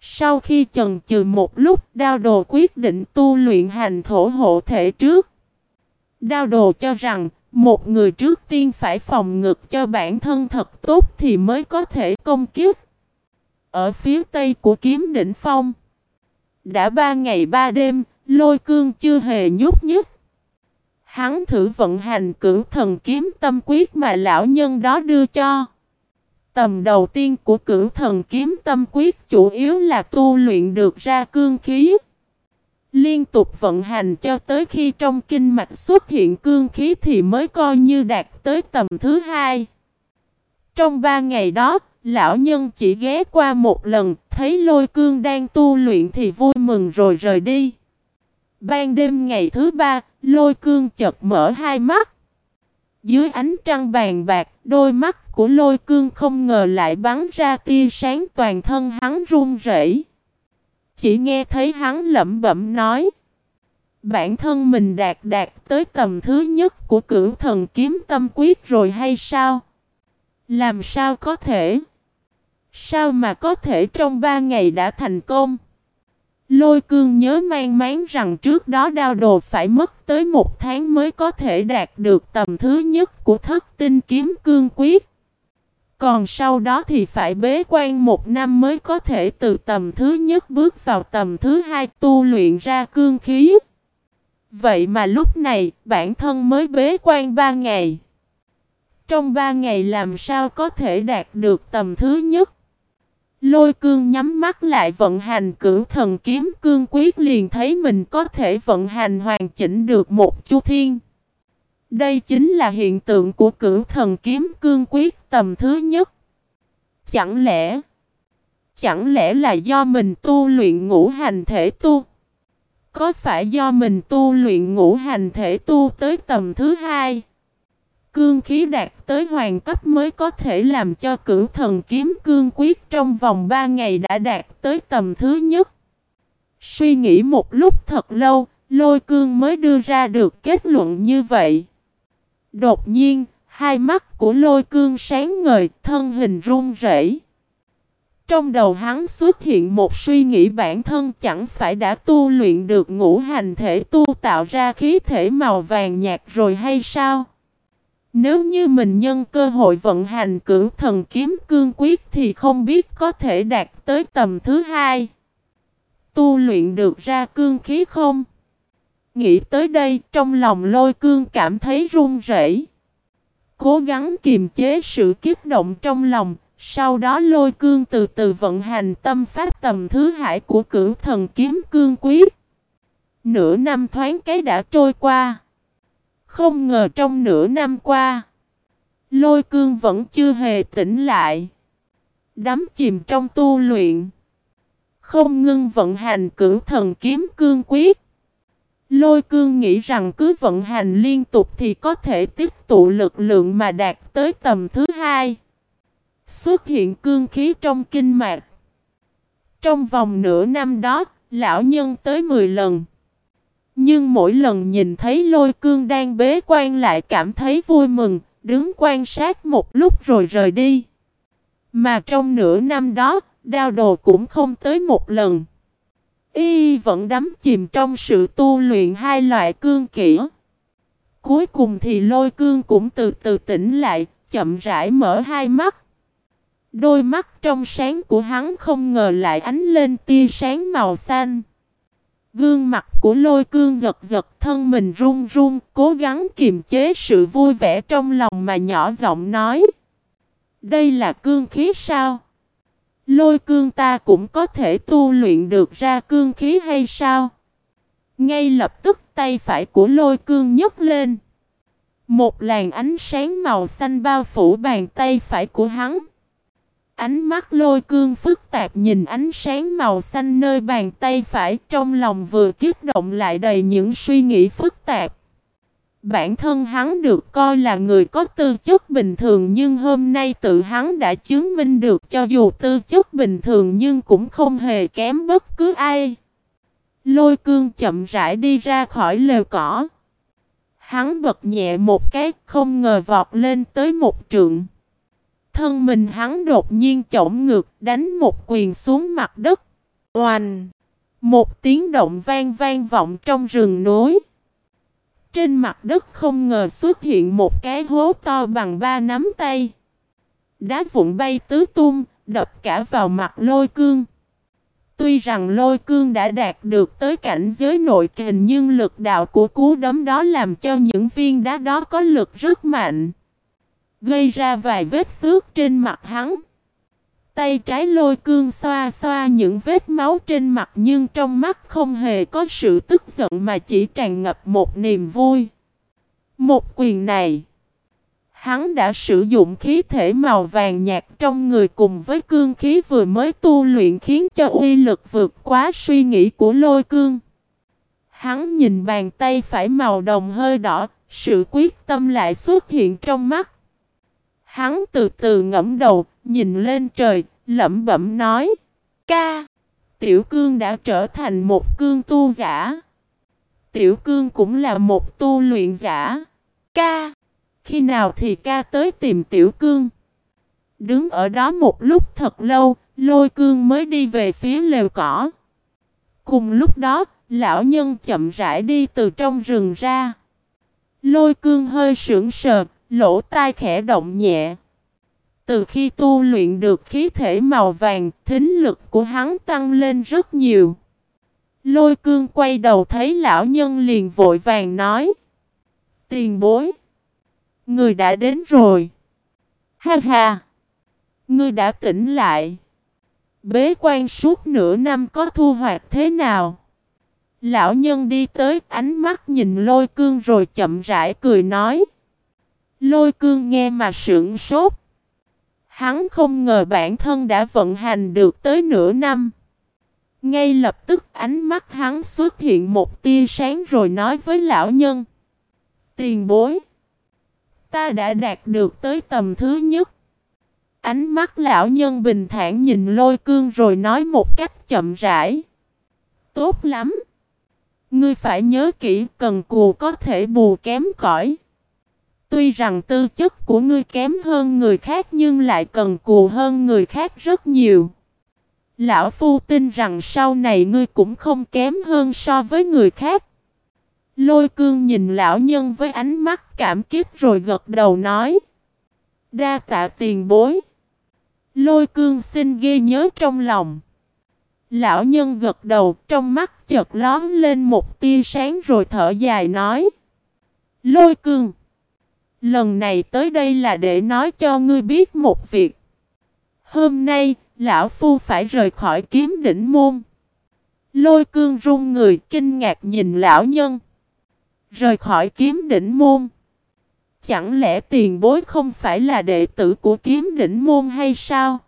Sau khi chần chừ một lúc đao đồ quyết định tu luyện hành thổ hộ thể trước. Đao đồ cho rằng một người trước tiên phải phòng ngực cho bản thân thật tốt thì mới có thể công kiếp. Ở phía tây của kiếm đỉnh phong. Đã ba ngày ba đêm, lôi cương chưa hề nhúc nhích. Hắn thử vận hành cửu thần kiếm tâm quyết mà lão nhân đó đưa cho. Tầm đầu tiên của cửu thần kiếm tâm quyết chủ yếu là tu luyện được ra cương khí. Liên tục vận hành cho tới khi trong kinh mạch xuất hiện cương khí thì mới coi như đạt tới tầm thứ hai. Trong ba ngày đó, Lão nhân chỉ ghé qua một lần, thấy lôi cương đang tu luyện thì vui mừng rồi rời đi. Ban đêm ngày thứ ba, lôi cương chợt mở hai mắt. Dưới ánh trăng bàn bạc, đôi mắt của lôi cương không ngờ lại bắn ra tia sáng toàn thân hắn run rẩy. Chỉ nghe thấy hắn lẩm bẩm nói. Bản thân mình đạt đạt tới tầm thứ nhất của cửu thần kiếm tâm quyết rồi hay sao? Làm sao có thể? Sao mà có thể trong ba ngày đã thành công? Lôi cương nhớ mang máng rằng trước đó đao đồ phải mất tới một tháng mới có thể đạt được tầm thứ nhất của thất tinh kiếm cương quyết. Còn sau đó thì phải bế quan một năm mới có thể từ tầm thứ nhất bước vào tầm thứ hai tu luyện ra cương khí. Vậy mà lúc này, bản thân mới bế quan ba ngày. Trong ba ngày làm sao có thể đạt được tầm thứ nhất? Lôi cương nhắm mắt lại vận hành cửu thần kiếm cương quyết liền thấy mình có thể vận hành hoàn chỉnh được một chu thiên. Đây chính là hiện tượng của cửu thần kiếm cương quyết tầm thứ nhất. Chẳng lẽ, chẳng lẽ là do mình tu luyện ngũ hành thể tu? Có phải do mình tu luyện ngũ hành thể tu tới tầm thứ hai? Cương khí đạt tới hoàng cấp mới có thể làm cho cửu thần kiếm cương quyết trong vòng 3 ngày đã đạt tới tầm thứ nhất. Suy nghĩ một lúc thật lâu, lôi cương mới đưa ra được kết luận như vậy. Đột nhiên, hai mắt của lôi cương sáng ngời, thân hình run rẩy. Trong đầu hắn xuất hiện một suy nghĩ bản thân chẳng phải đã tu luyện được ngũ hành thể tu tạo ra khí thể màu vàng nhạt rồi hay sao? Nếu như mình nhân cơ hội vận hành cửu thần kiếm cương quyết thì không biết có thể đạt tới tầm thứ hai. Tu luyện được ra cương khí không? Nghĩ tới đây trong lòng lôi cương cảm thấy run rẩy. Cố gắng kiềm chế sự kiếp động trong lòng, sau đó lôi cương từ từ vận hành tâm pháp tầm thứ hải của cửu thần kiếm cương quyết. Nửa năm thoáng cái đã trôi qua. Không ngờ trong nửa năm qua, lôi cương vẫn chưa hề tỉnh lại. Đắm chìm trong tu luyện. Không ngưng vận hành cửu thần kiếm cương quyết. Lôi cương nghĩ rằng cứ vận hành liên tục thì có thể tiếp tụ lực lượng mà đạt tới tầm thứ hai. Xuất hiện cương khí trong kinh mạch. Trong vòng nửa năm đó, lão nhân tới 10 lần. Nhưng mỗi lần nhìn thấy lôi cương đang bế quan lại cảm thấy vui mừng, đứng quan sát một lúc rồi rời đi. Mà trong nửa năm đó, đao đồ cũng không tới một lần. Y vẫn đắm chìm trong sự tu luyện hai loại cương kỹ. Cuối cùng thì lôi cương cũng từ từ tỉnh lại, chậm rãi mở hai mắt. Đôi mắt trong sáng của hắn không ngờ lại ánh lên tia sáng màu xanh. Gương mặt của lôi cương giật giật thân mình run run, cố gắng kiềm chế sự vui vẻ trong lòng mà nhỏ giọng nói. Đây là cương khí sao? Lôi cương ta cũng có thể tu luyện được ra cương khí hay sao? Ngay lập tức tay phải của lôi cương nhấc lên. Một làn ánh sáng màu xanh bao phủ bàn tay phải của hắn. Ánh mắt lôi cương phức tạp nhìn ánh sáng màu xanh nơi bàn tay phải trong lòng vừa kích động lại đầy những suy nghĩ phức tạp. Bản thân hắn được coi là người có tư chất bình thường nhưng hôm nay tự hắn đã chứng minh được cho dù tư chất bình thường nhưng cũng không hề kém bất cứ ai. Lôi cương chậm rãi đi ra khỏi lều cỏ. Hắn bật nhẹ một cái, không ngờ vọt lên tới một trượng. Thân mình hắn đột nhiên chổng ngược đánh một quyền xuống mặt đất. Oanh! Một tiếng động vang vang vọng trong rừng núi. Trên mặt đất không ngờ xuất hiện một cái hố to bằng ba nắm tay. Đá vụn bay tứ tung, đập cả vào mặt lôi cương. Tuy rằng lôi cương đã đạt được tới cảnh giới nội kình nhưng lực đạo của cú đấm đó làm cho những viên đá đó có lực rất mạnh. Gây ra vài vết xước trên mặt hắn. Tay trái lôi cương xoa xoa những vết máu trên mặt nhưng trong mắt không hề có sự tức giận mà chỉ tràn ngập một niềm vui. Một quyền này, Hắn đã sử dụng khí thể màu vàng nhạt trong người cùng với cương khí vừa mới tu luyện khiến cho uy lực vượt quá suy nghĩ của lôi cương. Hắn nhìn bàn tay phải màu đồng hơi đỏ, sự quyết tâm lại xuất hiện trong mắt. Hắn từ từ ngẫm đầu, nhìn lên trời, lẩm bẩm nói. Ca! Tiểu cương đã trở thành một cương tu giả. Tiểu cương cũng là một tu luyện giả. Ca! Khi nào thì ca tới tìm tiểu cương? Đứng ở đó một lúc thật lâu, lôi cương mới đi về phía lều cỏ. Cùng lúc đó, lão nhân chậm rãi đi từ trong rừng ra. Lôi cương hơi sững sờ, lỗ tai khẽ động nhẹ. Từ khi tu luyện được khí thể màu vàng, thính lực của hắn tăng lên rất nhiều. Lôi cương quay đầu thấy lão nhân liền vội vàng nói. Tiền bối. Người đã đến rồi. Ha ha. Ngươi đã tỉnh lại. Bế quan suốt nửa năm có thu hoạch thế nào? Lão nhân đi tới ánh mắt nhìn lôi cương rồi chậm rãi cười nói. Lôi cương nghe mà sưởng sốt. Hắn không ngờ bản thân đã vận hành được tới nửa năm. Ngay lập tức ánh mắt hắn xuất hiện một tia sáng rồi nói với lão nhân. Tiền bối. Ta đã đạt được tới tầm thứ nhất. Ánh mắt lão nhân bình thản nhìn lôi cương rồi nói một cách chậm rãi. Tốt lắm. Ngươi phải nhớ kỹ, cần cù có thể bù kém cỏi. Tuy rằng tư chất của ngươi kém hơn người khác nhưng lại cần cù hơn người khác rất nhiều. Lão Phu tin rằng sau này ngươi cũng không kém hơn so với người khác. Lôi cương nhìn lão nhân với ánh mắt cảm kích rồi gật đầu nói. Đa tạ tiền bối. Lôi cương xin ghi nhớ trong lòng. Lão nhân gật đầu, trong mắt chợt lón lên một tia sáng rồi thở dài nói. Lôi cương. Lần này tới đây là để nói cho ngươi biết một việc. Hôm nay, lão phu phải rời khỏi kiếm đỉnh môn. Lôi cương run người kinh ngạc nhìn lão nhân. Rời khỏi kiếm đỉnh môn. Chẳng lẽ tiền bối không phải là đệ tử của kiếm đỉnh môn hay sao?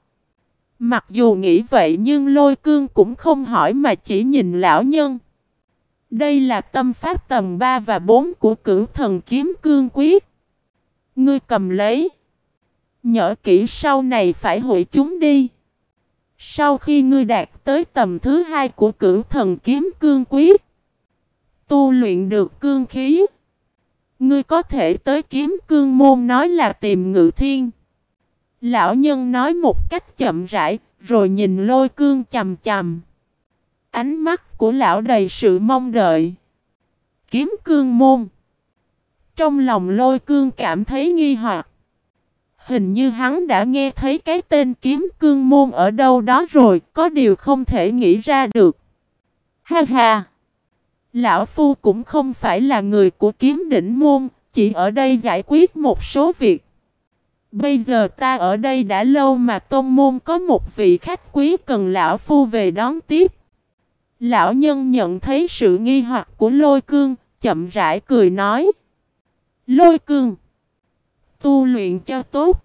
Mặc dù nghĩ vậy nhưng lôi cương cũng không hỏi mà chỉ nhìn lão nhân. Đây là tâm pháp tầm 3 và 4 của cửu thần kiếm cương quyết. Ngươi cầm lấy. nhỡ kỹ sau này phải hủy chúng đi. Sau khi ngươi đạt tới tầm thứ hai của cửu thần kiếm cương quyết. Tu luyện được cương khí. Ngươi có thể tới kiếm cương môn nói là tìm ngự thiên. Lão nhân nói một cách chậm rãi, rồi nhìn lôi cương chầm chầm. Ánh mắt của lão đầy sự mong đợi. Kiếm cương môn. Trong lòng lôi cương cảm thấy nghi hoặc. Hình như hắn đã nghe thấy cái tên kiếm cương môn ở đâu đó rồi, có điều không thể nghĩ ra được. Ha ha! Lão Phu cũng không phải là người của kiếm đỉnh môn, chỉ ở đây giải quyết một số việc. Bây giờ ta ở đây đã lâu mà tôn môn có một vị khách quý cần lão phu về đón tiếp. Lão nhân nhận thấy sự nghi hoặc của lôi cương, chậm rãi cười nói. Lôi cương, tu luyện cho tốt.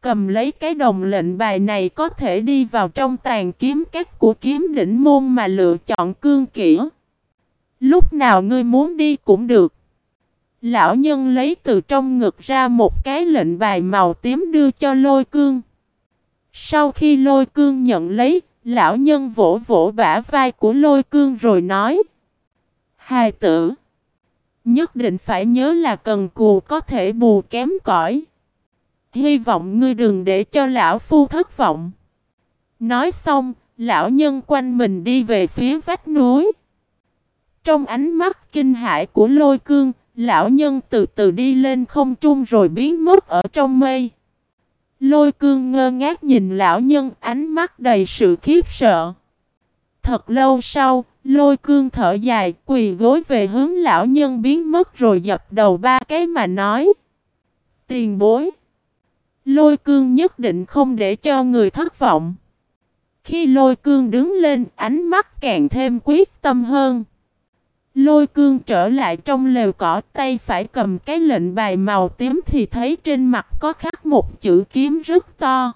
Cầm lấy cái đồng lệnh bài này có thể đi vào trong tàn kiếm các của kiếm đỉnh môn mà lựa chọn cương kỹ. Lúc nào ngươi muốn đi cũng được. Lão nhân lấy từ trong ngực ra một cái lệnh bài màu tím đưa cho lôi cương. Sau khi lôi cương nhận lấy, lão nhân vỗ vỗ bả vai của lôi cương rồi nói. Hài tử, nhất định phải nhớ là cần cù có thể bù kém cỏi. Hy vọng ngươi đừng để cho lão phu thất vọng. Nói xong, lão nhân quanh mình đi về phía vách núi. Trong ánh mắt kinh hãi của lôi cương, Lão nhân từ từ đi lên không trung rồi biến mất ở trong mây. Lôi cương ngơ ngác nhìn lão nhân ánh mắt đầy sự khiếp sợ. Thật lâu sau, lôi cương thở dài, quỳ gối về hướng lão nhân biến mất rồi dập đầu ba cái mà nói. Tiền bối. Lôi cương nhất định không để cho người thất vọng. Khi lôi cương đứng lên, ánh mắt càng thêm quyết tâm hơn. Lôi cương trở lại trong lều cỏ, tay phải cầm cái lệnh bài màu tím thì thấy trên mặt có khắc một chữ kiếm rất to.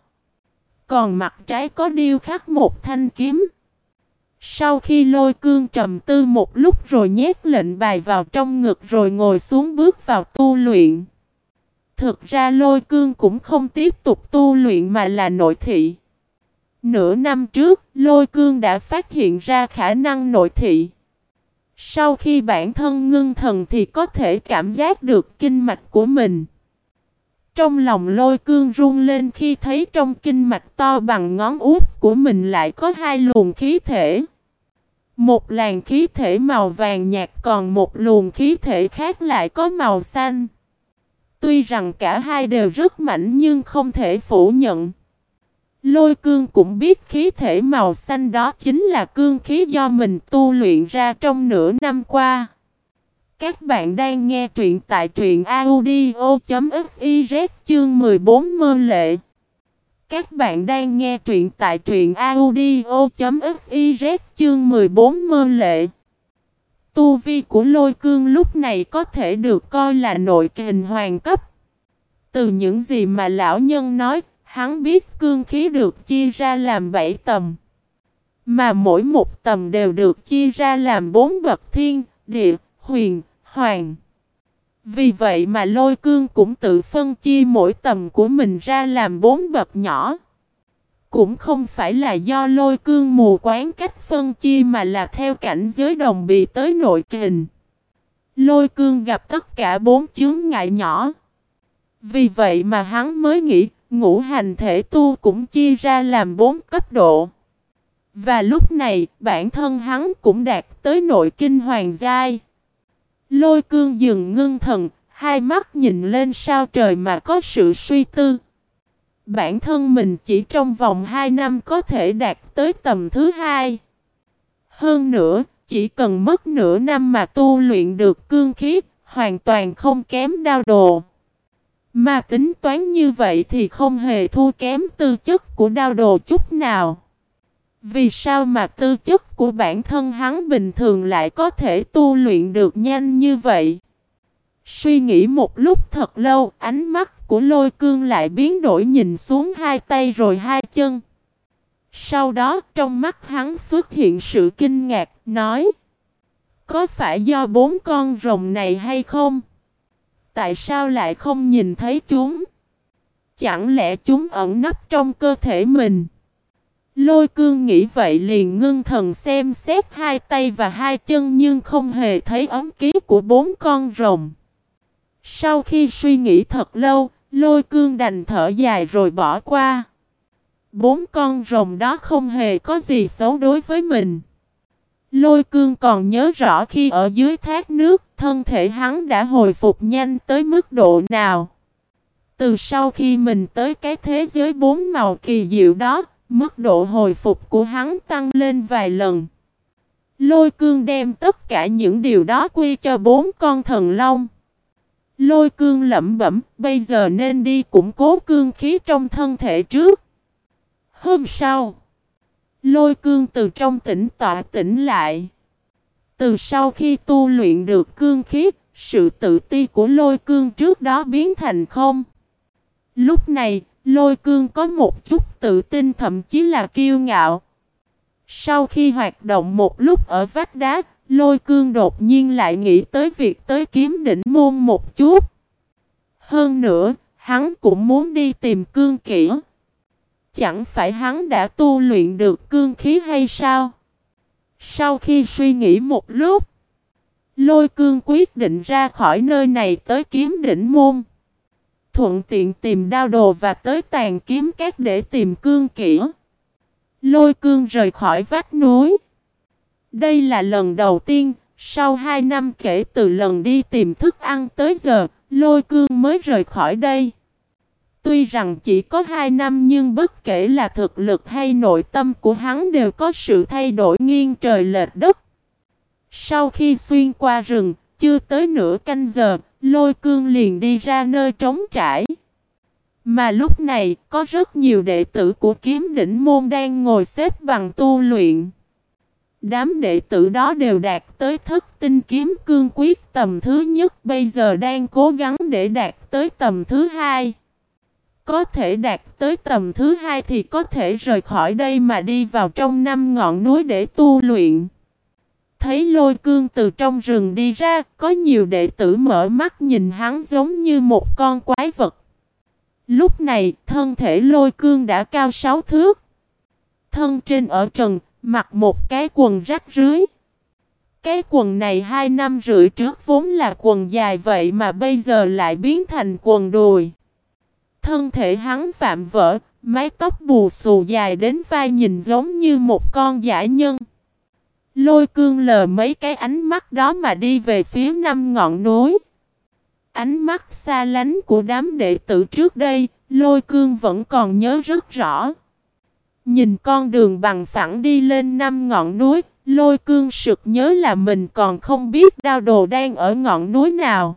Còn mặt trái có điêu khắc một thanh kiếm. Sau khi lôi cương trầm tư một lúc rồi nhét lệnh bài vào trong ngực rồi ngồi xuống bước vào tu luyện. Thực ra lôi cương cũng không tiếp tục tu luyện mà là nội thị. Nửa năm trước, lôi cương đã phát hiện ra khả năng nội thị. Sau khi bản thân ngưng thần thì có thể cảm giác được kinh mạch của mình. Trong lòng lôi cương run lên khi thấy trong kinh mạch to bằng ngón út của mình lại có hai luồng khí thể. Một làn khí thể màu vàng nhạt còn một luồng khí thể khác lại có màu xanh. Tuy rằng cả hai đều rất mạnh nhưng không thể phủ nhận. Lôi cương cũng biết khí thể màu xanh đó chính là cương khí do mình tu luyện ra trong nửa năm qua. Các bạn đang nghe truyện tại truyện audio.fiz chương 14 mơ lệ. Các bạn đang nghe truyện tại truyện audio.fiz chương 14 mơ lệ. Tu vi của lôi cương lúc này có thể được coi là nội kình hoàng cấp. Từ những gì mà lão nhân nói, hắn biết cương khí được chia ra làm 7 tầm. Mà mỗi một tầm đều được chia ra làm 4 bậc thiên, địa, huyền, hoàng. Vì vậy mà lôi cương cũng tự phân chia mỗi tầm của mình ra làm bốn bậc nhỏ. Cũng không phải là do lôi cương mù quán cách phân chia mà là theo cảnh giới đồng bì tới nội kình. Lôi cương gặp tất cả bốn chướng ngại nhỏ. Vì vậy mà hắn mới nghĩ, ngũ hành thể tu cũng chia ra làm bốn cấp độ. Và lúc này, bản thân hắn cũng đạt tới nội kinh hoàng giai. Lôi cương dừng ngưng thần, hai mắt nhìn lên sao trời mà có sự suy tư. Bản thân mình chỉ trong vòng hai năm có thể đạt tới tầm thứ hai. Hơn nữa, chỉ cần mất nửa năm mà tu luyện được cương khí, hoàn toàn không kém đao đồ. Mà tính toán như vậy thì không hề thua kém tư chất của đao đồ chút nào. Vì sao mà tư chất của bản thân hắn bình thường lại có thể tu luyện được nhanh như vậy? Suy nghĩ một lúc thật lâu, ánh mắt của lôi cương lại biến đổi nhìn xuống hai tay rồi hai chân. Sau đó, trong mắt hắn xuất hiện sự kinh ngạc, nói Có phải do bốn con rồng này hay không? Tại sao lại không nhìn thấy chúng? Chẳng lẽ chúng ẩn nấp trong cơ thể mình? Lôi cương nghĩ vậy liền ngưng thần xem xét hai tay và hai chân nhưng không hề thấy ấm ký của bốn con rồng. Sau khi suy nghĩ thật lâu, lôi cương đành thở dài rồi bỏ qua. Bốn con rồng đó không hề có gì xấu đối với mình. Lôi cương còn nhớ rõ khi ở dưới thác nước, thân thể hắn đã hồi phục nhanh tới mức độ nào. Từ sau khi mình tới cái thế giới bốn màu kỳ diệu đó, Mức độ hồi phục của hắn tăng lên vài lần. Lôi cương đem tất cả những điều đó quy cho bốn con thần long. Lôi cương lẩm bẩm, bây giờ nên đi củng cố cương khí trong thân thể trước. Hôm sau, lôi cương từ trong tỉnh tọa tỉnh lại. Từ sau khi tu luyện được cương khí, sự tự ti của lôi cương trước đó biến thành không. Lúc này, Lôi cương có một chút tự tin thậm chí là kiêu ngạo. Sau khi hoạt động một lúc ở vách đá, lôi cương đột nhiên lại nghĩ tới việc tới kiếm đỉnh môn một chút. Hơn nữa, hắn cũng muốn đi tìm cương kỹ. Chẳng phải hắn đã tu luyện được cương khí hay sao? Sau khi suy nghĩ một lúc, lôi cương quyết định ra khỏi nơi này tới kiếm đỉnh môn thuận tiện tìm đao đồ và tới tàn kiếm các để tìm cương kỹ. Lôi cương rời khỏi vách núi. Đây là lần đầu tiên, sau hai năm kể từ lần đi tìm thức ăn tới giờ, lôi cương mới rời khỏi đây. Tuy rằng chỉ có hai năm nhưng bất kể là thực lực hay nội tâm của hắn đều có sự thay đổi nghiêng trời lệch đất. Sau khi xuyên qua rừng, chưa tới nửa canh giờ, Lôi cương liền đi ra nơi trống trải. Mà lúc này, có rất nhiều đệ tử của kiếm đỉnh môn đang ngồi xếp bằng tu luyện. Đám đệ tử đó đều đạt tới thất tinh kiếm cương quyết tầm thứ nhất, bây giờ đang cố gắng để đạt tới tầm thứ hai. Có thể đạt tới tầm thứ hai thì có thể rời khỏi đây mà đi vào trong năm ngọn núi để tu luyện. Thấy lôi cương từ trong rừng đi ra, có nhiều đệ tử mở mắt nhìn hắn giống như một con quái vật. Lúc này, thân thể lôi cương đã cao sáu thước. Thân trên ở trần, mặc một cái quần rách rưới. Cái quần này hai năm rưỡi trước vốn là quần dài vậy mà bây giờ lại biến thành quần đùi. Thân thể hắn phạm vỡ, mái tóc bù xù dài đến vai nhìn giống như một con giả nhân. Lôi cương lờ mấy cái ánh mắt đó mà đi về phía năm ngọn núi. Ánh mắt xa lánh của đám đệ tử trước đây, lôi cương vẫn còn nhớ rất rõ. Nhìn con đường bằng phẳng đi lên năm ngọn núi, lôi cương sực nhớ là mình còn không biết đao đồ đang ở ngọn núi nào.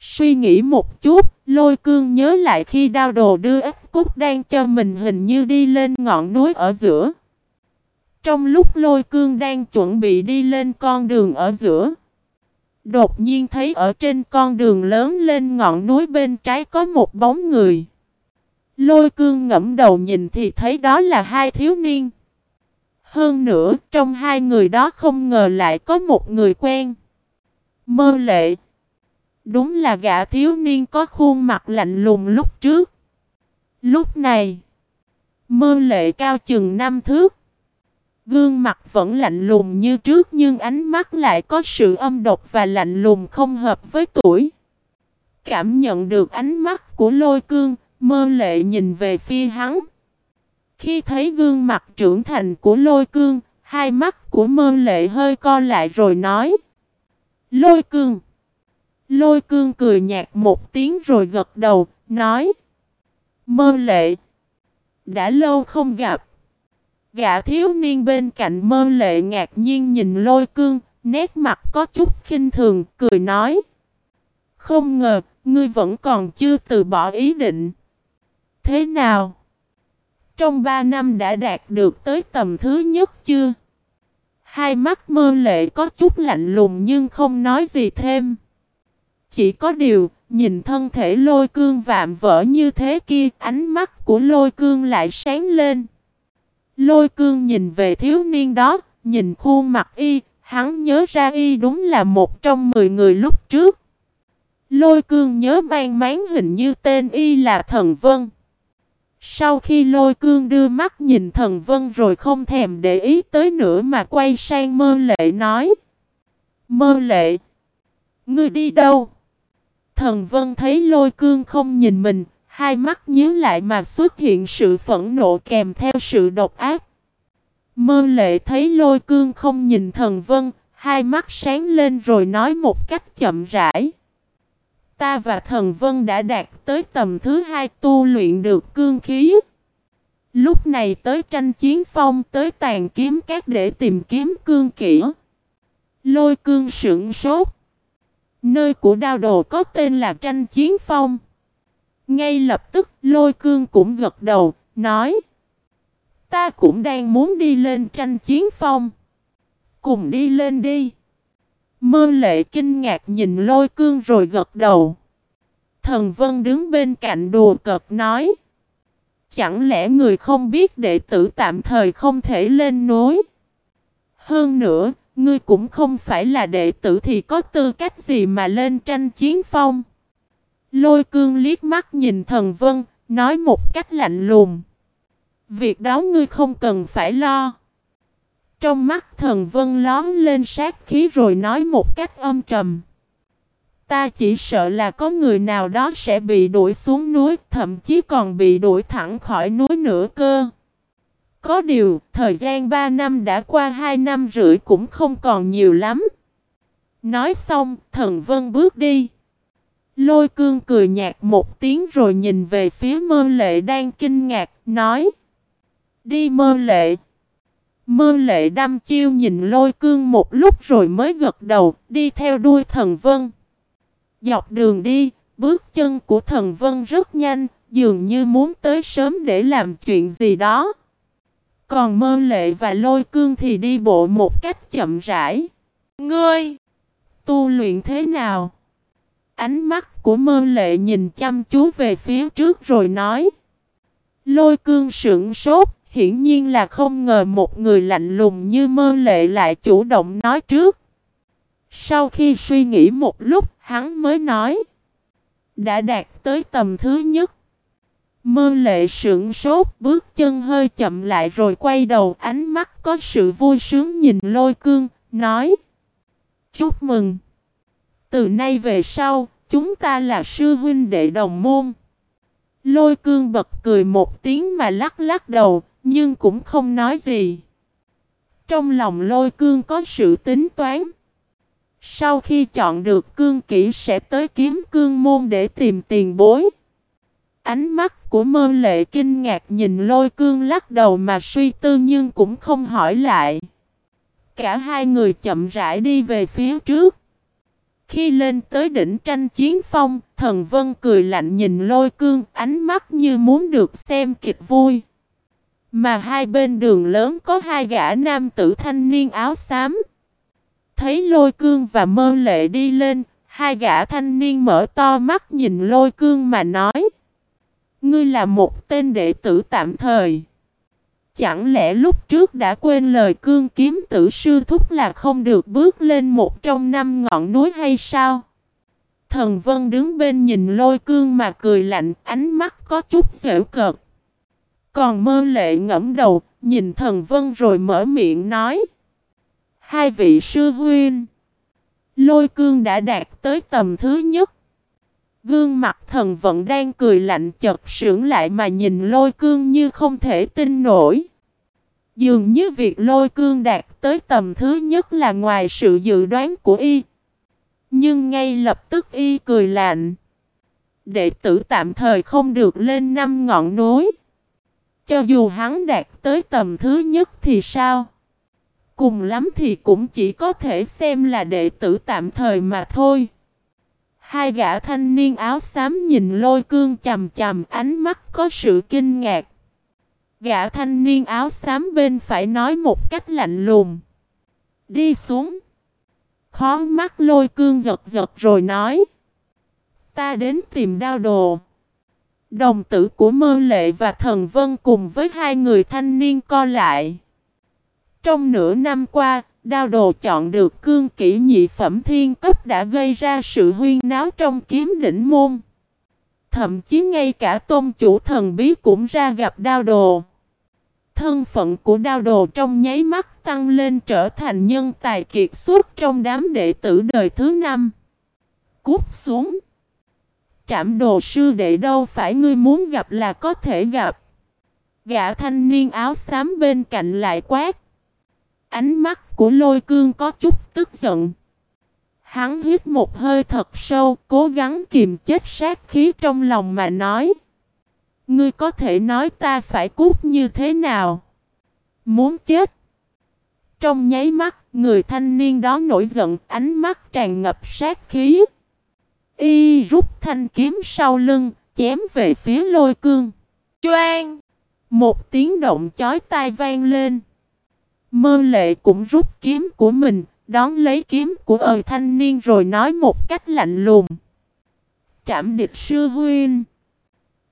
Suy nghĩ một chút, lôi cương nhớ lại khi đao đồ đưa ếch cúc đang cho mình hình như đi lên ngọn núi ở giữa. Trong lúc lôi cương đang chuẩn bị đi lên con đường ở giữa. Đột nhiên thấy ở trên con đường lớn lên ngọn núi bên trái có một bóng người. Lôi cương ngẫm đầu nhìn thì thấy đó là hai thiếu niên. Hơn nữa, trong hai người đó không ngờ lại có một người quen. Mơ lệ. Đúng là gã thiếu niên có khuôn mặt lạnh lùng lúc trước. Lúc này, mơ lệ cao chừng năm thước. Gương mặt vẫn lạnh lùng như trước nhưng ánh mắt lại có sự âm độc và lạnh lùng không hợp với tuổi. Cảm nhận được ánh mắt của lôi cương, mơ lệ nhìn về phía hắn. Khi thấy gương mặt trưởng thành của lôi cương, hai mắt của mơ lệ hơi co lại rồi nói. Lôi cương. Lôi cương cười nhạt một tiếng rồi gật đầu, nói. Mơ lệ. Đã lâu không gặp. Gã thiếu niên bên cạnh mơ lệ ngạc nhiên nhìn lôi cương, nét mặt có chút khinh thường, cười nói. Không ngờ, ngươi vẫn còn chưa từ bỏ ý định. Thế nào? Trong ba năm đã đạt được tới tầm thứ nhất chưa? Hai mắt mơ lệ có chút lạnh lùng nhưng không nói gì thêm. Chỉ có điều, nhìn thân thể lôi cương vạm vỡ như thế kia, ánh mắt của lôi cương lại sáng lên. Lôi cương nhìn về thiếu niên đó, nhìn khuôn mặt y, hắn nhớ ra y đúng là một trong mười người lúc trước. Lôi cương nhớ mang máng hình như tên y là Thần Vân. Sau khi lôi cương đưa mắt nhìn Thần Vân rồi không thèm để ý tới nữa mà quay sang mơ lệ nói. Mơ lệ, ngươi đi đâu? Thần Vân thấy lôi cương không nhìn mình, Hai mắt nhíu lại mà xuất hiện sự phẫn nộ kèm theo sự độc ác. Mơ lệ thấy lôi cương không nhìn thần vân, hai mắt sáng lên rồi nói một cách chậm rãi. Ta và thần vân đã đạt tới tầm thứ hai tu luyện được cương khí. Lúc này tới tranh chiến phong tới tàn kiếm các để tìm kiếm cương kỹ. Lôi cương sững sốt. Nơi của đao đồ có tên là tranh chiến phong. Ngay lập tức lôi cương cũng gật đầu, nói Ta cũng đang muốn đi lên tranh chiến phong. Cùng đi lên đi. Mơ lệ kinh ngạc nhìn lôi cương rồi gật đầu. Thần Vân đứng bên cạnh đùa cợt nói. Chẳng lẽ người không biết đệ tử tạm thời không thể lên núi? Hơn nữa, ngươi cũng không phải là đệ tử thì có tư cách gì mà lên tranh chiến phong? Lôi cương liếc mắt nhìn thần vân, nói một cách lạnh lùng. Việc đó ngươi không cần phải lo. Trong mắt thần vân lón lên sát khí rồi nói một cách âm trầm. Ta chỉ sợ là có người nào đó sẽ bị đuổi xuống núi, thậm chí còn bị đuổi thẳng khỏi núi nữa cơ. Có điều, thời gian 3 năm đã qua 2 năm rưỡi cũng không còn nhiều lắm. Nói xong, thần vân bước đi. Lôi cương cười nhạt một tiếng rồi nhìn về phía mơ lệ đang kinh ngạc, nói Đi mơ lệ Mơ lệ đăm chiêu nhìn lôi cương một lúc rồi mới gật đầu, đi theo đuôi thần vân. Dọc đường đi, bước chân của thần vân rất nhanh, dường như muốn tới sớm để làm chuyện gì đó. Còn mơ lệ và lôi cương thì đi bộ một cách chậm rãi. Ngươi! Tu luyện thế nào? Ánh mắt của mơ lệ nhìn chăm chú về phía trước rồi nói. Lôi cương sững sốt, hiển nhiên là không ngờ một người lạnh lùng như mơ lệ lại chủ động nói trước. Sau khi suy nghĩ một lúc, hắn mới nói. Đã đạt tới tầm thứ nhất. Mơ lệ sững sốt, bước chân hơi chậm lại rồi quay đầu ánh mắt có sự vui sướng nhìn lôi cương, nói. Chúc mừng! Từ nay về sau, chúng ta là sư huynh đệ đồng môn. Lôi cương bật cười một tiếng mà lắc lắc đầu, nhưng cũng không nói gì. Trong lòng lôi cương có sự tính toán. Sau khi chọn được cương kỹ sẽ tới kiếm cương môn để tìm tiền bối. Ánh mắt của mơ lệ kinh ngạc nhìn lôi cương lắc đầu mà suy tư nhưng cũng không hỏi lại. Cả hai người chậm rãi đi về phía trước. Khi lên tới đỉnh tranh chiến phong, thần vân cười lạnh nhìn lôi cương, ánh mắt như muốn được xem kịch vui. Mà hai bên đường lớn có hai gã nam tử thanh niên áo xám. Thấy lôi cương và mơ lệ đi lên, hai gã thanh niên mở to mắt nhìn lôi cương mà nói. Ngươi là một tên đệ tử tạm thời. Chẳng lẽ lúc trước đã quên lời cương kiếm tử sư thúc là không được bước lên một trong năm ngọn núi hay sao? Thần Vân đứng bên nhìn lôi cương mà cười lạnh, ánh mắt có chút dễu cợt. Còn mơ lệ ngẫm đầu, nhìn thần Vân rồi mở miệng nói. Hai vị sư huynh. Lôi cương đã đạt tới tầm thứ nhất. Gương mặt thần vẫn đang cười lạnh chật sưởng lại mà nhìn lôi cương như không thể tin nổi. Dường như việc lôi cương đạt tới tầm thứ nhất là ngoài sự dự đoán của y. Nhưng ngay lập tức y cười lạnh. Đệ tử tạm thời không được lên năm ngọn núi. Cho dù hắn đạt tới tầm thứ nhất thì sao? Cùng lắm thì cũng chỉ có thể xem là đệ tử tạm thời mà thôi. Hai gã thanh niên áo xám nhìn lôi cương chầm chầm ánh mắt có sự kinh ngạc. Gã thanh niên áo xám bên phải nói một cách lạnh lùng. Đi xuống. Khó mắt lôi cương giật giật rồi nói. Ta đến tìm đao đồ. Đồng tử của mơ lệ và thần vân cùng với hai người thanh niên co lại. Trong nửa năm qua, đao đồ chọn được cương kỹ nhị phẩm thiên cấp đã gây ra sự huyên náo trong kiếm đỉnh môn. Thậm chí ngay cả tôn chủ thần bí cũng ra gặp đao đồ. Thân phận của đao đồ trong nháy mắt tăng lên trở thành nhân tài kiệt xuất trong đám đệ tử đời thứ năm. Cút xuống. Trạm đồ sư đệ đâu phải ngươi muốn gặp là có thể gặp. Gã thanh niên áo xám bên cạnh lại quát. Ánh mắt của lôi cương có chút tức giận. Hắn hít một hơi thật sâu, cố gắng kiềm chết sát khí trong lòng mà nói. Ngươi có thể nói ta phải cút như thế nào? Muốn chết. Trong nháy mắt, người thanh niên đó nổi giận, ánh mắt tràn ngập sát khí. Y rút thanh kiếm sau lưng, chém về phía lôi cương. Choang! Một tiếng động chói tai vang lên. Mơ lệ cũng rút kiếm của mình, đón lấy kiếm của ời thanh niên rồi nói một cách lạnh lùng. Trảm địch sư huynh.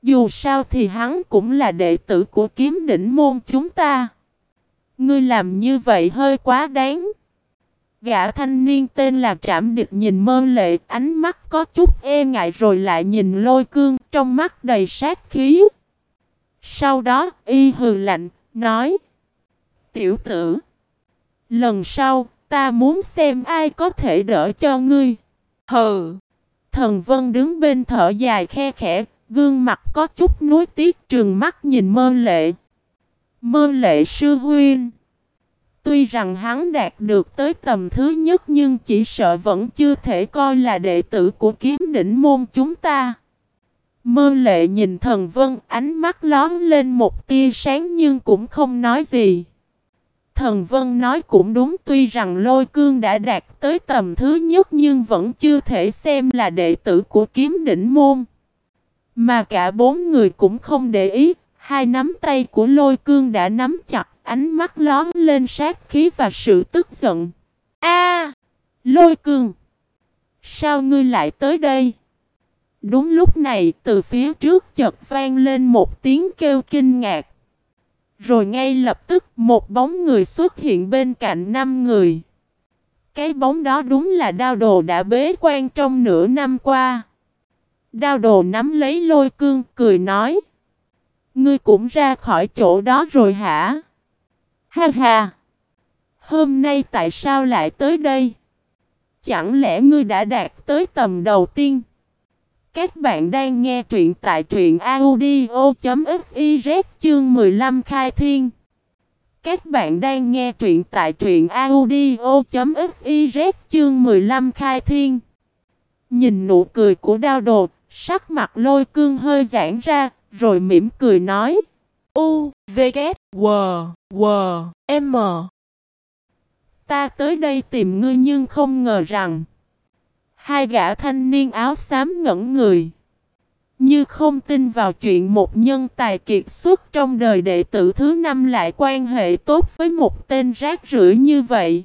Dù sao thì hắn cũng là đệ tử của kiếm đỉnh môn chúng ta. Ngươi làm như vậy hơi quá đáng. Gã thanh niên tên là Trảm Địch nhìn mơ lệ, ánh mắt có chút e ngại rồi lại nhìn lôi cương, trong mắt đầy sát khí. Sau đó, y hừ lạnh, nói Tiểu tử, lần sau, ta muốn xem ai có thể đỡ cho ngươi. Hừ, thần vân đứng bên thở dài khe khẽ, gương mặt có chút nuối tiếc trường mắt nhìn mơ lệ. Mơ lệ sư huynh. Tuy rằng hắn đạt được tới tầm thứ nhất nhưng chỉ sợ vẫn chưa thể coi là đệ tử của kiếm đỉnh môn chúng ta. Mơ lệ nhìn thần vân, ánh mắt lón lên một tia sáng nhưng cũng không nói gì. Thần vân nói cũng đúng, tuy rằng lôi cương đã đạt tới tầm thứ nhất nhưng vẫn chưa thể xem là đệ tử của kiếm đỉnh môn. Mà cả bốn người cũng không để ý, hai nắm tay của lôi cương đã nắm chặt ánh mắt lón lên sát khí và sự tức giận. A! lôi cương! Sao ngươi lại tới đây? Đúng lúc này, từ phía trước chợt vang lên một tiếng kêu kinh ngạc. Rồi ngay lập tức một bóng người xuất hiện bên cạnh năm người. Cái bóng đó đúng là đao đồ đã bế quan trong nửa năm qua. Đao đồ nắm lấy lôi cương cười nói. Ngươi cũng ra khỏi chỗ đó rồi hả? Ha ha! Hôm nay tại sao lại tới đây? Chẳng lẽ ngươi đã đạt tới tầm đầu tiên? Các bạn đang nghe truyện tại truyện audio.fiz chương 15 khai thiên. Các bạn đang nghe truyện tại truyện audio.fiz chương 15 khai thiên. Nhìn nụ cười của đao đồ, sắc mặt lôi cương hơi giãn ra, rồi mỉm cười nói. U, V, K, W, W, M. Ta tới đây tìm ngươi nhưng không ngờ rằng Hai gã thanh niên áo xám ngẩn người Như không tin vào chuyện một nhân tài kiệt xuất trong đời đệ tử thứ năm lại quan hệ tốt với một tên rác rưởi như vậy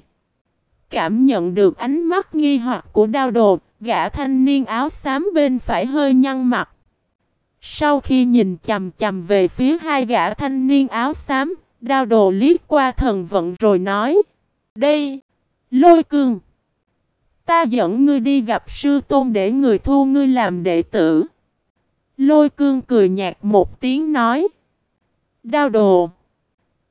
Cảm nhận được ánh mắt nghi hoặc của đao Đột Gã thanh niên áo xám bên phải hơi nhăn mặt Sau khi nhìn chầm chầm về phía hai gã thanh niên áo xám Đao đồ liếc qua thần vận rồi nói Đây, lôi cương Ta dẫn ngươi đi gặp sư tôn để người thu ngươi làm đệ tử. Lôi cương cười nhạt một tiếng nói. Đao đồ.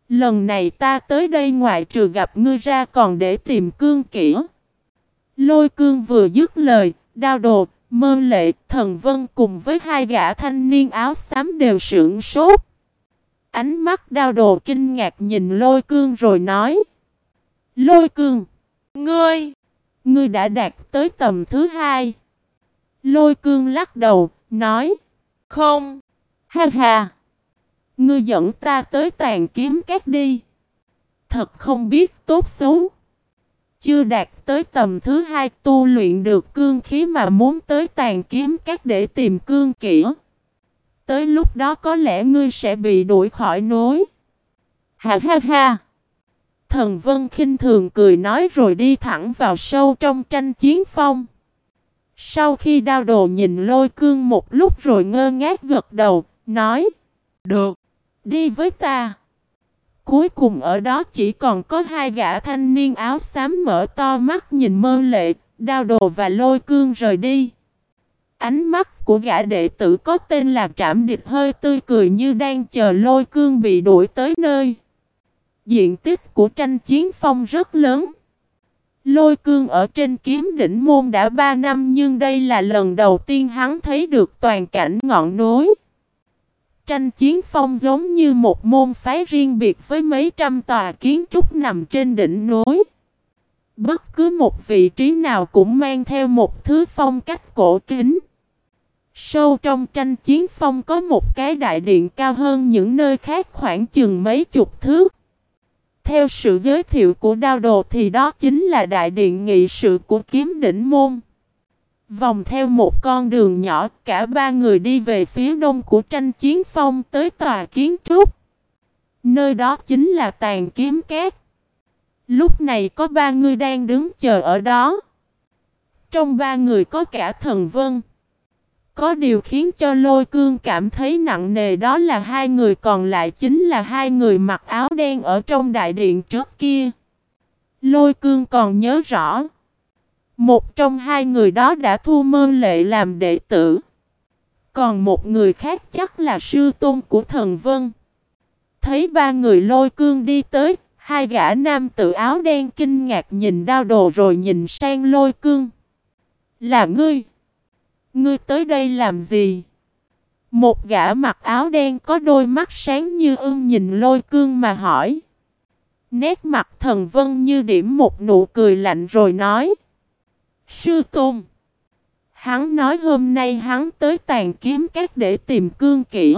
Lần này ta tới đây ngoại trừ gặp ngươi ra còn để tìm cương kỹ. Lôi cương vừa dứt lời, đao đồ, mơ lệ, thần vân cùng với hai gã thanh niên áo xám đều sưởng sốt. Ánh mắt đao đồ kinh ngạc nhìn lôi cương rồi nói. Lôi cương. Ngươi. Ngươi đã đạt tới tầm thứ hai. Lôi cương lắc đầu, nói. Không. Ha ha. Ngươi dẫn ta tới tàn kiếm các đi. Thật không biết tốt xấu. Chưa đạt tới tầm thứ hai tu luyện được cương khí mà muốn tới tàn kiếm các để tìm cương kỹ. Tới lúc đó có lẽ ngươi sẽ bị đuổi khỏi núi Ha ha ha. Thần Vân khinh thường cười nói rồi đi thẳng vào sâu trong tranh chiến phong. Sau khi đao đồ nhìn lôi cương một lúc rồi ngơ ngác gật đầu, nói Được, đi với ta. Cuối cùng ở đó chỉ còn có hai gã thanh niên áo xám mở to mắt nhìn mơ lệ, đao đồ và lôi cương rời đi. Ánh mắt của gã đệ tử có tên là Trảm Địch hơi tươi cười như đang chờ lôi cương bị đuổi tới nơi. Diện tích của tranh chiến phong rất lớn. Lôi cương ở trên kiếm đỉnh môn đã 3 năm nhưng đây là lần đầu tiên hắn thấy được toàn cảnh ngọn núi. Tranh chiến phong giống như một môn phái riêng biệt với mấy trăm tòa kiến trúc nằm trên đỉnh núi. Bất cứ một vị trí nào cũng mang theo một thứ phong cách cổ kính. Sâu trong tranh chiến phong có một cái đại điện cao hơn những nơi khác khoảng chừng mấy chục thước. Theo sự giới thiệu của đao đồ thì đó chính là đại điện nghị sự của kiếm đỉnh môn. Vòng theo một con đường nhỏ, cả ba người đi về phía đông của tranh chiến phong tới tòa kiến trúc. Nơi đó chính là tàn kiếm két Lúc này có ba người đang đứng chờ ở đó. Trong ba người có cả thần vân. Có điều khiến cho lôi cương cảm thấy nặng nề đó là hai người còn lại chính là hai người mặc áo đen ở trong đại điện trước kia. Lôi cương còn nhớ rõ. Một trong hai người đó đã thu mơ lệ làm đệ tử. Còn một người khác chắc là sư tôn của thần vân. Thấy ba người lôi cương đi tới, hai gã nam tự áo đen kinh ngạc nhìn đao đồ rồi nhìn sang lôi cương. Là ngươi. Ngươi tới đây làm gì? Một gã mặc áo đen có đôi mắt sáng như ưng nhìn lôi cương mà hỏi. Nét mặt thần vân như điểm một nụ cười lạnh rồi nói. Sư Tôn. Hắn nói hôm nay hắn tới tàn kiếm các để tìm cương kỹ.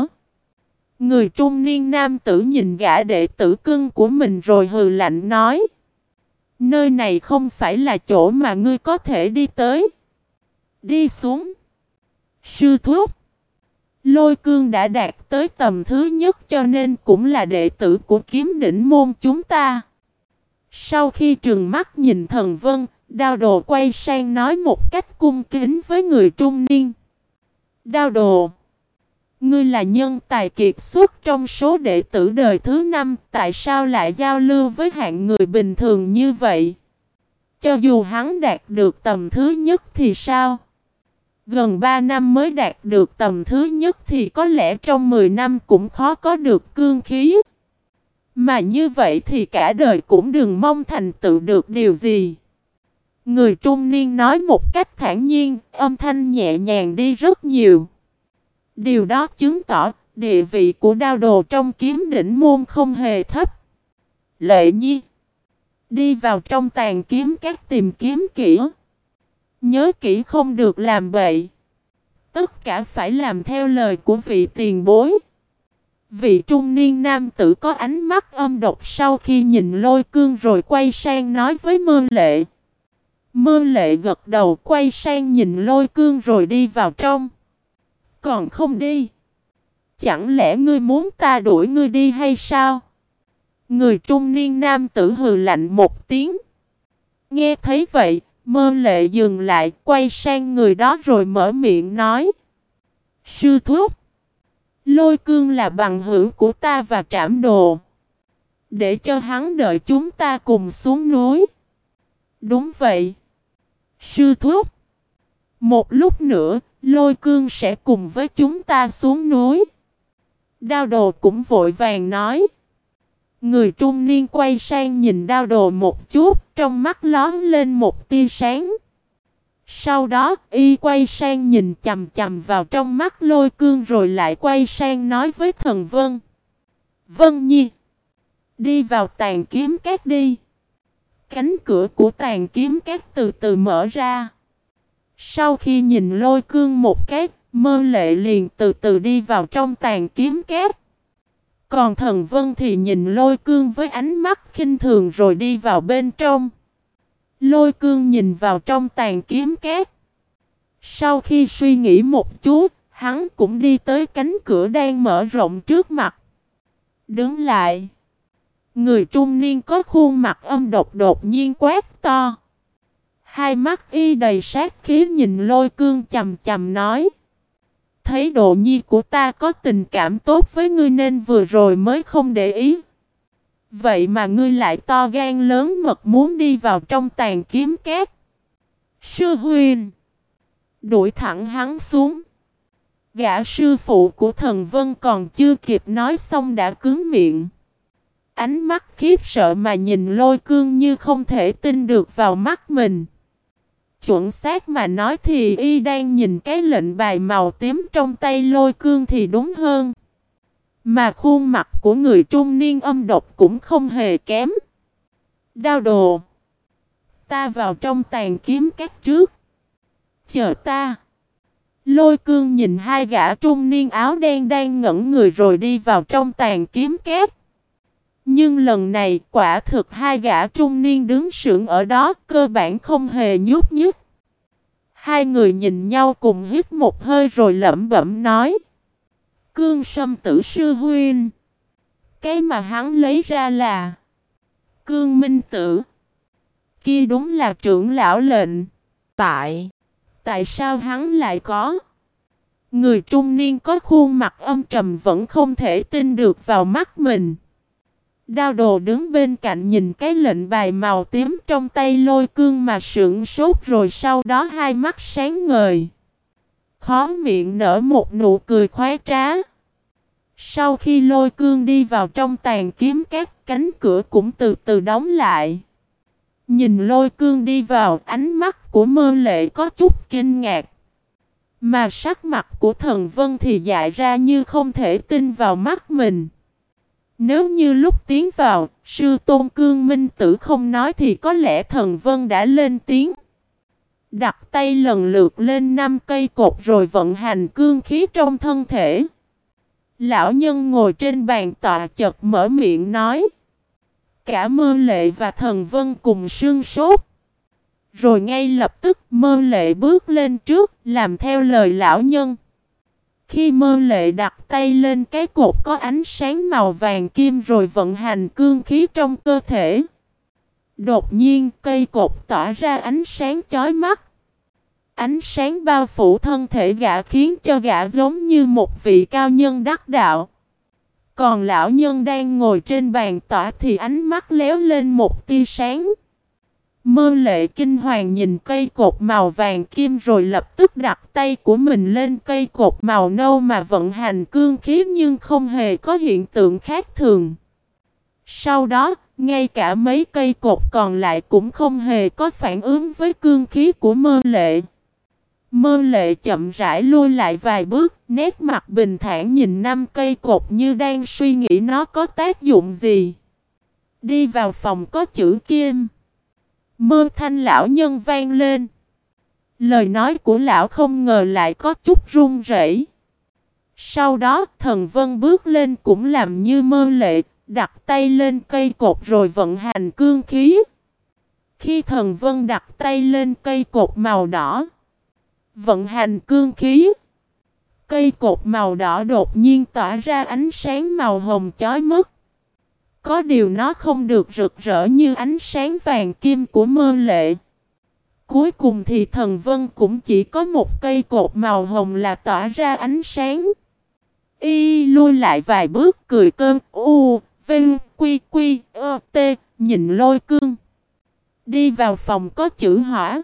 Người trung niên nam tử nhìn gã đệ tử cưng của mình rồi hừ lạnh nói. Nơi này không phải là chỗ mà ngươi có thể đi tới. Đi xuống. Sư thúc. Lôi cương đã đạt tới tầm thứ nhất cho nên cũng là đệ tử của kiếm đỉnh môn chúng ta. Sau khi trường mắt nhìn thần vân, đao đồ quay sang nói một cách cung kính với người trung niên. Đao đồ, ngươi là nhân tài kiệt xuất trong số đệ tử đời thứ năm, tại sao lại giao lưu với hạng người bình thường như vậy? Cho dù hắn đạt được tầm thứ nhất thì sao? Gần 3 năm mới đạt được tầm thứ nhất thì có lẽ trong 10 năm cũng khó có được cương khí. Mà như vậy thì cả đời cũng đừng mong thành tựu được điều gì. Người trung niên nói một cách thản nhiên, âm thanh nhẹ nhàng đi rất nhiều. Điều đó chứng tỏ địa vị của đao đồ trong kiếm đỉnh môn không hề thấp. Lệ nhi Đi vào trong tàn kiếm các tìm kiếm kỹ. Nhớ kỹ không được làm bậy. Tất cả phải làm theo lời của vị tiền bối. Vị trung niên nam tử có ánh mắt âm độc sau khi nhìn lôi cương rồi quay sang nói với mơ lệ. Mơ lệ gật đầu quay sang nhìn lôi cương rồi đi vào trong. Còn không đi. Chẳng lẽ ngươi muốn ta đuổi ngươi đi hay sao? Người trung niên nam tử hừ lạnh một tiếng. Nghe thấy vậy, mơ lệ dừng lại, quay sang người đó rồi mở miệng nói. Sư thúc, lôi cương là bằng hữu của ta và trảm đồ. Để cho hắn đợi chúng ta cùng xuống núi. Đúng vậy. Sư thúc, một lúc nữa, lôi cương sẽ cùng với chúng ta xuống núi. Đao đồ cũng vội vàng nói. Người trung niên quay sang nhìn đao đồ một chút, trong mắt lón lên một tia sáng. Sau đó, y quay sang nhìn chầm chầm vào trong mắt lôi cương rồi lại quay sang nói với thần Vân. Vân Nhi, đi vào tàn kiếm cát đi. Cánh cửa của tàn kiếm các từ từ mở ra. Sau khi nhìn lôi cương một cái, mơ lệ liền từ từ đi vào trong tàn kiếm két. Còn thần vân thì nhìn lôi cương với ánh mắt khinh thường rồi đi vào bên trong. Lôi cương nhìn vào trong tàn kiếm két. Sau khi suy nghĩ một chút, hắn cũng đi tới cánh cửa đang mở rộng trước mặt. Đứng lại. Người trung niên có khuôn mặt âm độc đột nhiên quát to. Hai mắt y đầy sát khí nhìn lôi cương chầm chầm nói. Thấy độ nhi của ta có tình cảm tốt với ngươi nên vừa rồi mới không để ý. Vậy mà ngươi lại to gan lớn mật muốn đi vào trong tàn kiếm két, Sư huyền. Đuổi thẳng hắn xuống. Gã sư phụ của thần vân còn chưa kịp nói xong đã cứng miệng. Ánh mắt khiếp sợ mà nhìn lôi cương như không thể tin được vào mắt mình. Chuẩn xác mà nói thì y đang nhìn cái lệnh bài màu tím trong tay lôi cương thì đúng hơn. Mà khuôn mặt của người trung niên âm độc cũng không hề kém. Đao đồ. Ta vào trong tàn kiếm các trước. Chờ ta. Lôi cương nhìn hai gã trung niên áo đen đang ngẩn người rồi đi vào trong tàn kiếm két. Nhưng lần này quả thực hai gã trung niên đứng sững ở đó cơ bản không hề nhút nhút. Hai người nhìn nhau cùng hít một hơi rồi lẩm bẩm nói. Cương sâm tử sư huynh. Cái mà hắn lấy ra là Cương minh tử. Kia đúng là trưởng lão lệnh. Tại. Tại sao hắn lại có? Người trung niên có khuôn mặt âm trầm vẫn không thể tin được vào mắt mình. Đao đồ đứng bên cạnh nhìn cái lệnh bài màu tím trong tay lôi cương mà sững sốt rồi sau đó hai mắt sáng ngời. Khó miệng nở một nụ cười khoái trá. Sau khi lôi cương đi vào trong tàn kiếm, các cánh cửa cũng từ từ đóng lại. Nhìn lôi cương đi vào, ánh mắt của mơ lệ có chút kinh ngạc. Mà sắc mặt của thần vân thì dại ra như không thể tin vào mắt mình. Nếu như lúc tiến vào, sư tôn cương minh tử không nói thì có lẽ thần vân đã lên tiếng. Đặt tay lần lượt lên năm cây cột rồi vận hành cương khí trong thân thể. Lão nhân ngồi trên bàn tọa chật mở miệng nói. Cả mơ lệ và thần vân cùng sương sốt. Rồi ngay lập tức mơ lệ bước lên trước làm theo lời lão nhân. Khi mơ lệ đặt tay lên cái cột có ánh sáng màu vàng kim rồi vận hành cương khí trong cơ thể. Đột nhiên, cây cột tỏa ra ánh sáng chói mắt. Ánh sáng bao phủ thân thể gã khiến cho gã giống như một vị cao nhân đắc đạo. Còn lão nhân đang ngồi trên bàn tỏa thì ánh mắt léo lên một tia sáng. Mơ lệ kinh hoàng nhìn cây cột màu vàng kim rồi lập tức đặt tay của mình lên cây cột màu nâu mà vận hành cương khí nhưng không hề có hiện tượng khác thường. Sau đó, ngay cả mấy cây cột còn lại cũng không hề có phản ứng với cương khí của mơ lệ. Mơ lệ chậm rãi lui lại vài bước, nét mặt bình thản nhìn năm cây cột như đang suy nghĩ nó có tác dụng gì. Đi vào phòng có chữ kim. Mơ thanh lão nhân vang lên. Lời nói của lão không ngờ lại có chút run rẩy. Sau đó thần vân bước lên cũng làm như mơ lệ, đặt tay lên cây cột rồi vận hành cương khí. Khi thần vân đặt tay lên cây cột màu đỏ, vận hành cương khí, cây cột màu đỏ đột nhiên tỏa ra ánh sáng màu hồng chói mắt. Có điều nó không được rực rỡ như ánh sáng vàng kim của mơ lệ. Cuối cùng thì thần vân cũng chỉ có một cây cột màu hồng là tỏa ra ánh sáng. Y lui lại vài bước cười cơn u, vinh, quy quy, ơ, t, nhìn lôi cương. Đi vào phòng có chữ hỏa.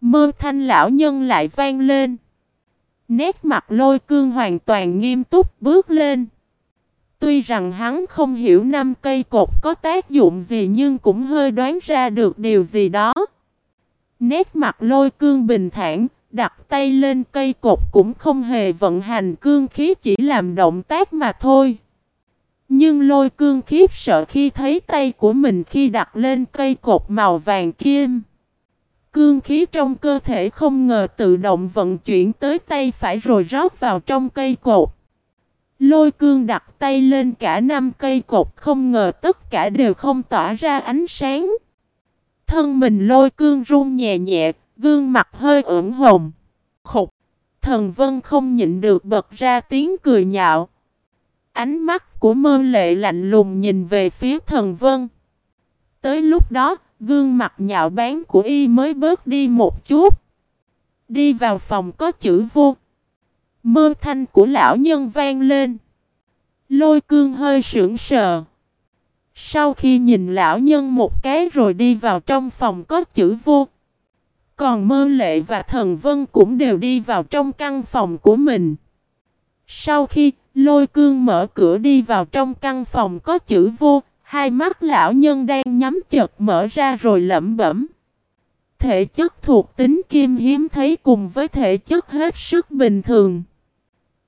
Mơ thanh lão nhân lại vang lên. Nét mặt lôi cương hoàn toàn nghiêm túc bước lên. Tuy rằng hắn không hiểu năm cây cột có tác dụng gì nhưng cũng hơi đoán ra được điều gì đó. Nét mặt lôi cương bình thản, đặt tay lên cây cột cũng không hề vận hành cương khí chỉ làm động tác mà thôi. Nhưng lôi cương khiếp sợ khi thấy tay của mình khi đặt lên cây cột màu vàng kim. Cương khí trong cơ thể không ngờ tự động vận chuyển tới tay phải rồi rót vào trong cây cột. Lôi cương đặt tay lên cả năm cây cột không ngờ tất cả đều không tỏa ra ánh sáng. Thân mình lôi cương run nhẹ nhẹ, gương mặt hơi ửng hồng. Khục! Thần vân không nhịn được bật ra tiếng cười nhạo. Ánh mắt của mơ lệ lạnh lùng nhìn về phía thần vân. Tới lúc đó, gương mặt nhạo bán của y mới bớt đi một chút. Đi vào phòng có chữ vô. Mơ thanh của lão nhân vang lên. Lôi cương hơi sững sờ. Sau khi nhìn lão nhân một cái rồi đi vào trong phòng có chữ vô. Còn mơ lệ và thần vân cũng đều đi vào trong căn phòng của mình. Sau khi lôi cương mở cửa đi vào trong căn phòng có chữ vô, hai mắt lão nhân đang nhắm chật mở ra rồi lẩm bẩm. Thể chất thuộc tính kim hiếm thấy cùng với thể chất hết sức bình thường.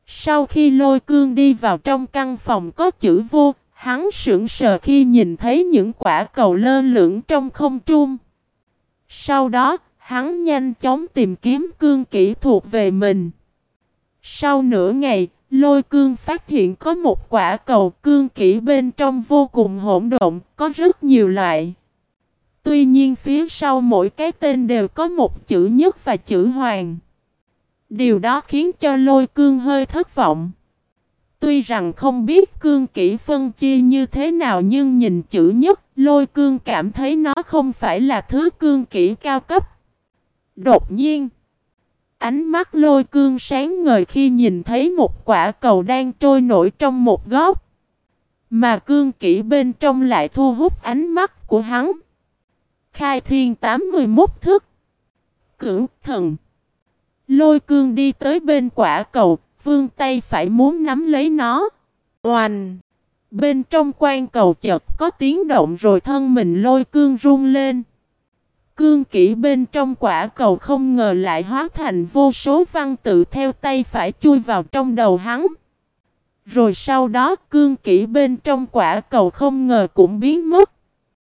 Sau khi lôi cương đi vào trong căn phòng có chữ vô, hắn sững sờ khi nhìn thấy những quả cầu lơ lửng trong không trung. Sau đó, hắn nhanh chóng tìm kiếm cương kỹ thuộc về mình. Sau nửa ngày, lôi cương phát hiện có một quả cầu cương kỹ bên trong vô cùng hỗn độn, có rất nhiều loại. Tuy nhiên phía sau mỗi cái tên đều có một chữ nhất và chữ hoàng. Điều đó khiến cho lôi cương hơi thất vọng. Tuy rằng không biết cương kỹ phân chia như thế nào nhưng nhìn chữ nhất, lôi cương cảm thấy nó không phải là thứ cương kỹ cao cấp. Đột nhiên, ánh mắt lôi cương sáng ngời khi nhìn thấy một quả cầu đang trôi nổi trong một góc. Mà cương kỹ bên trong lại thu hút ánh mắt của hắn. Khai thiên 81 thức. Cưỡng thần. Lôi cương đi tới bên quả cầu, vương tay phải muốn nắm lấy nó. Oanh! Bên trong quan cầu chợt có tiếng động rồi thân mình lôi cương run lên. Cương kỹ bên trong quả cầu không ngờ lại hóa thành vô số văn tự theo tay phải chui vào trong đầu hắn. Rồi sau đó cương kỹ bên trong quả cầu không ngờ cũng biến mất.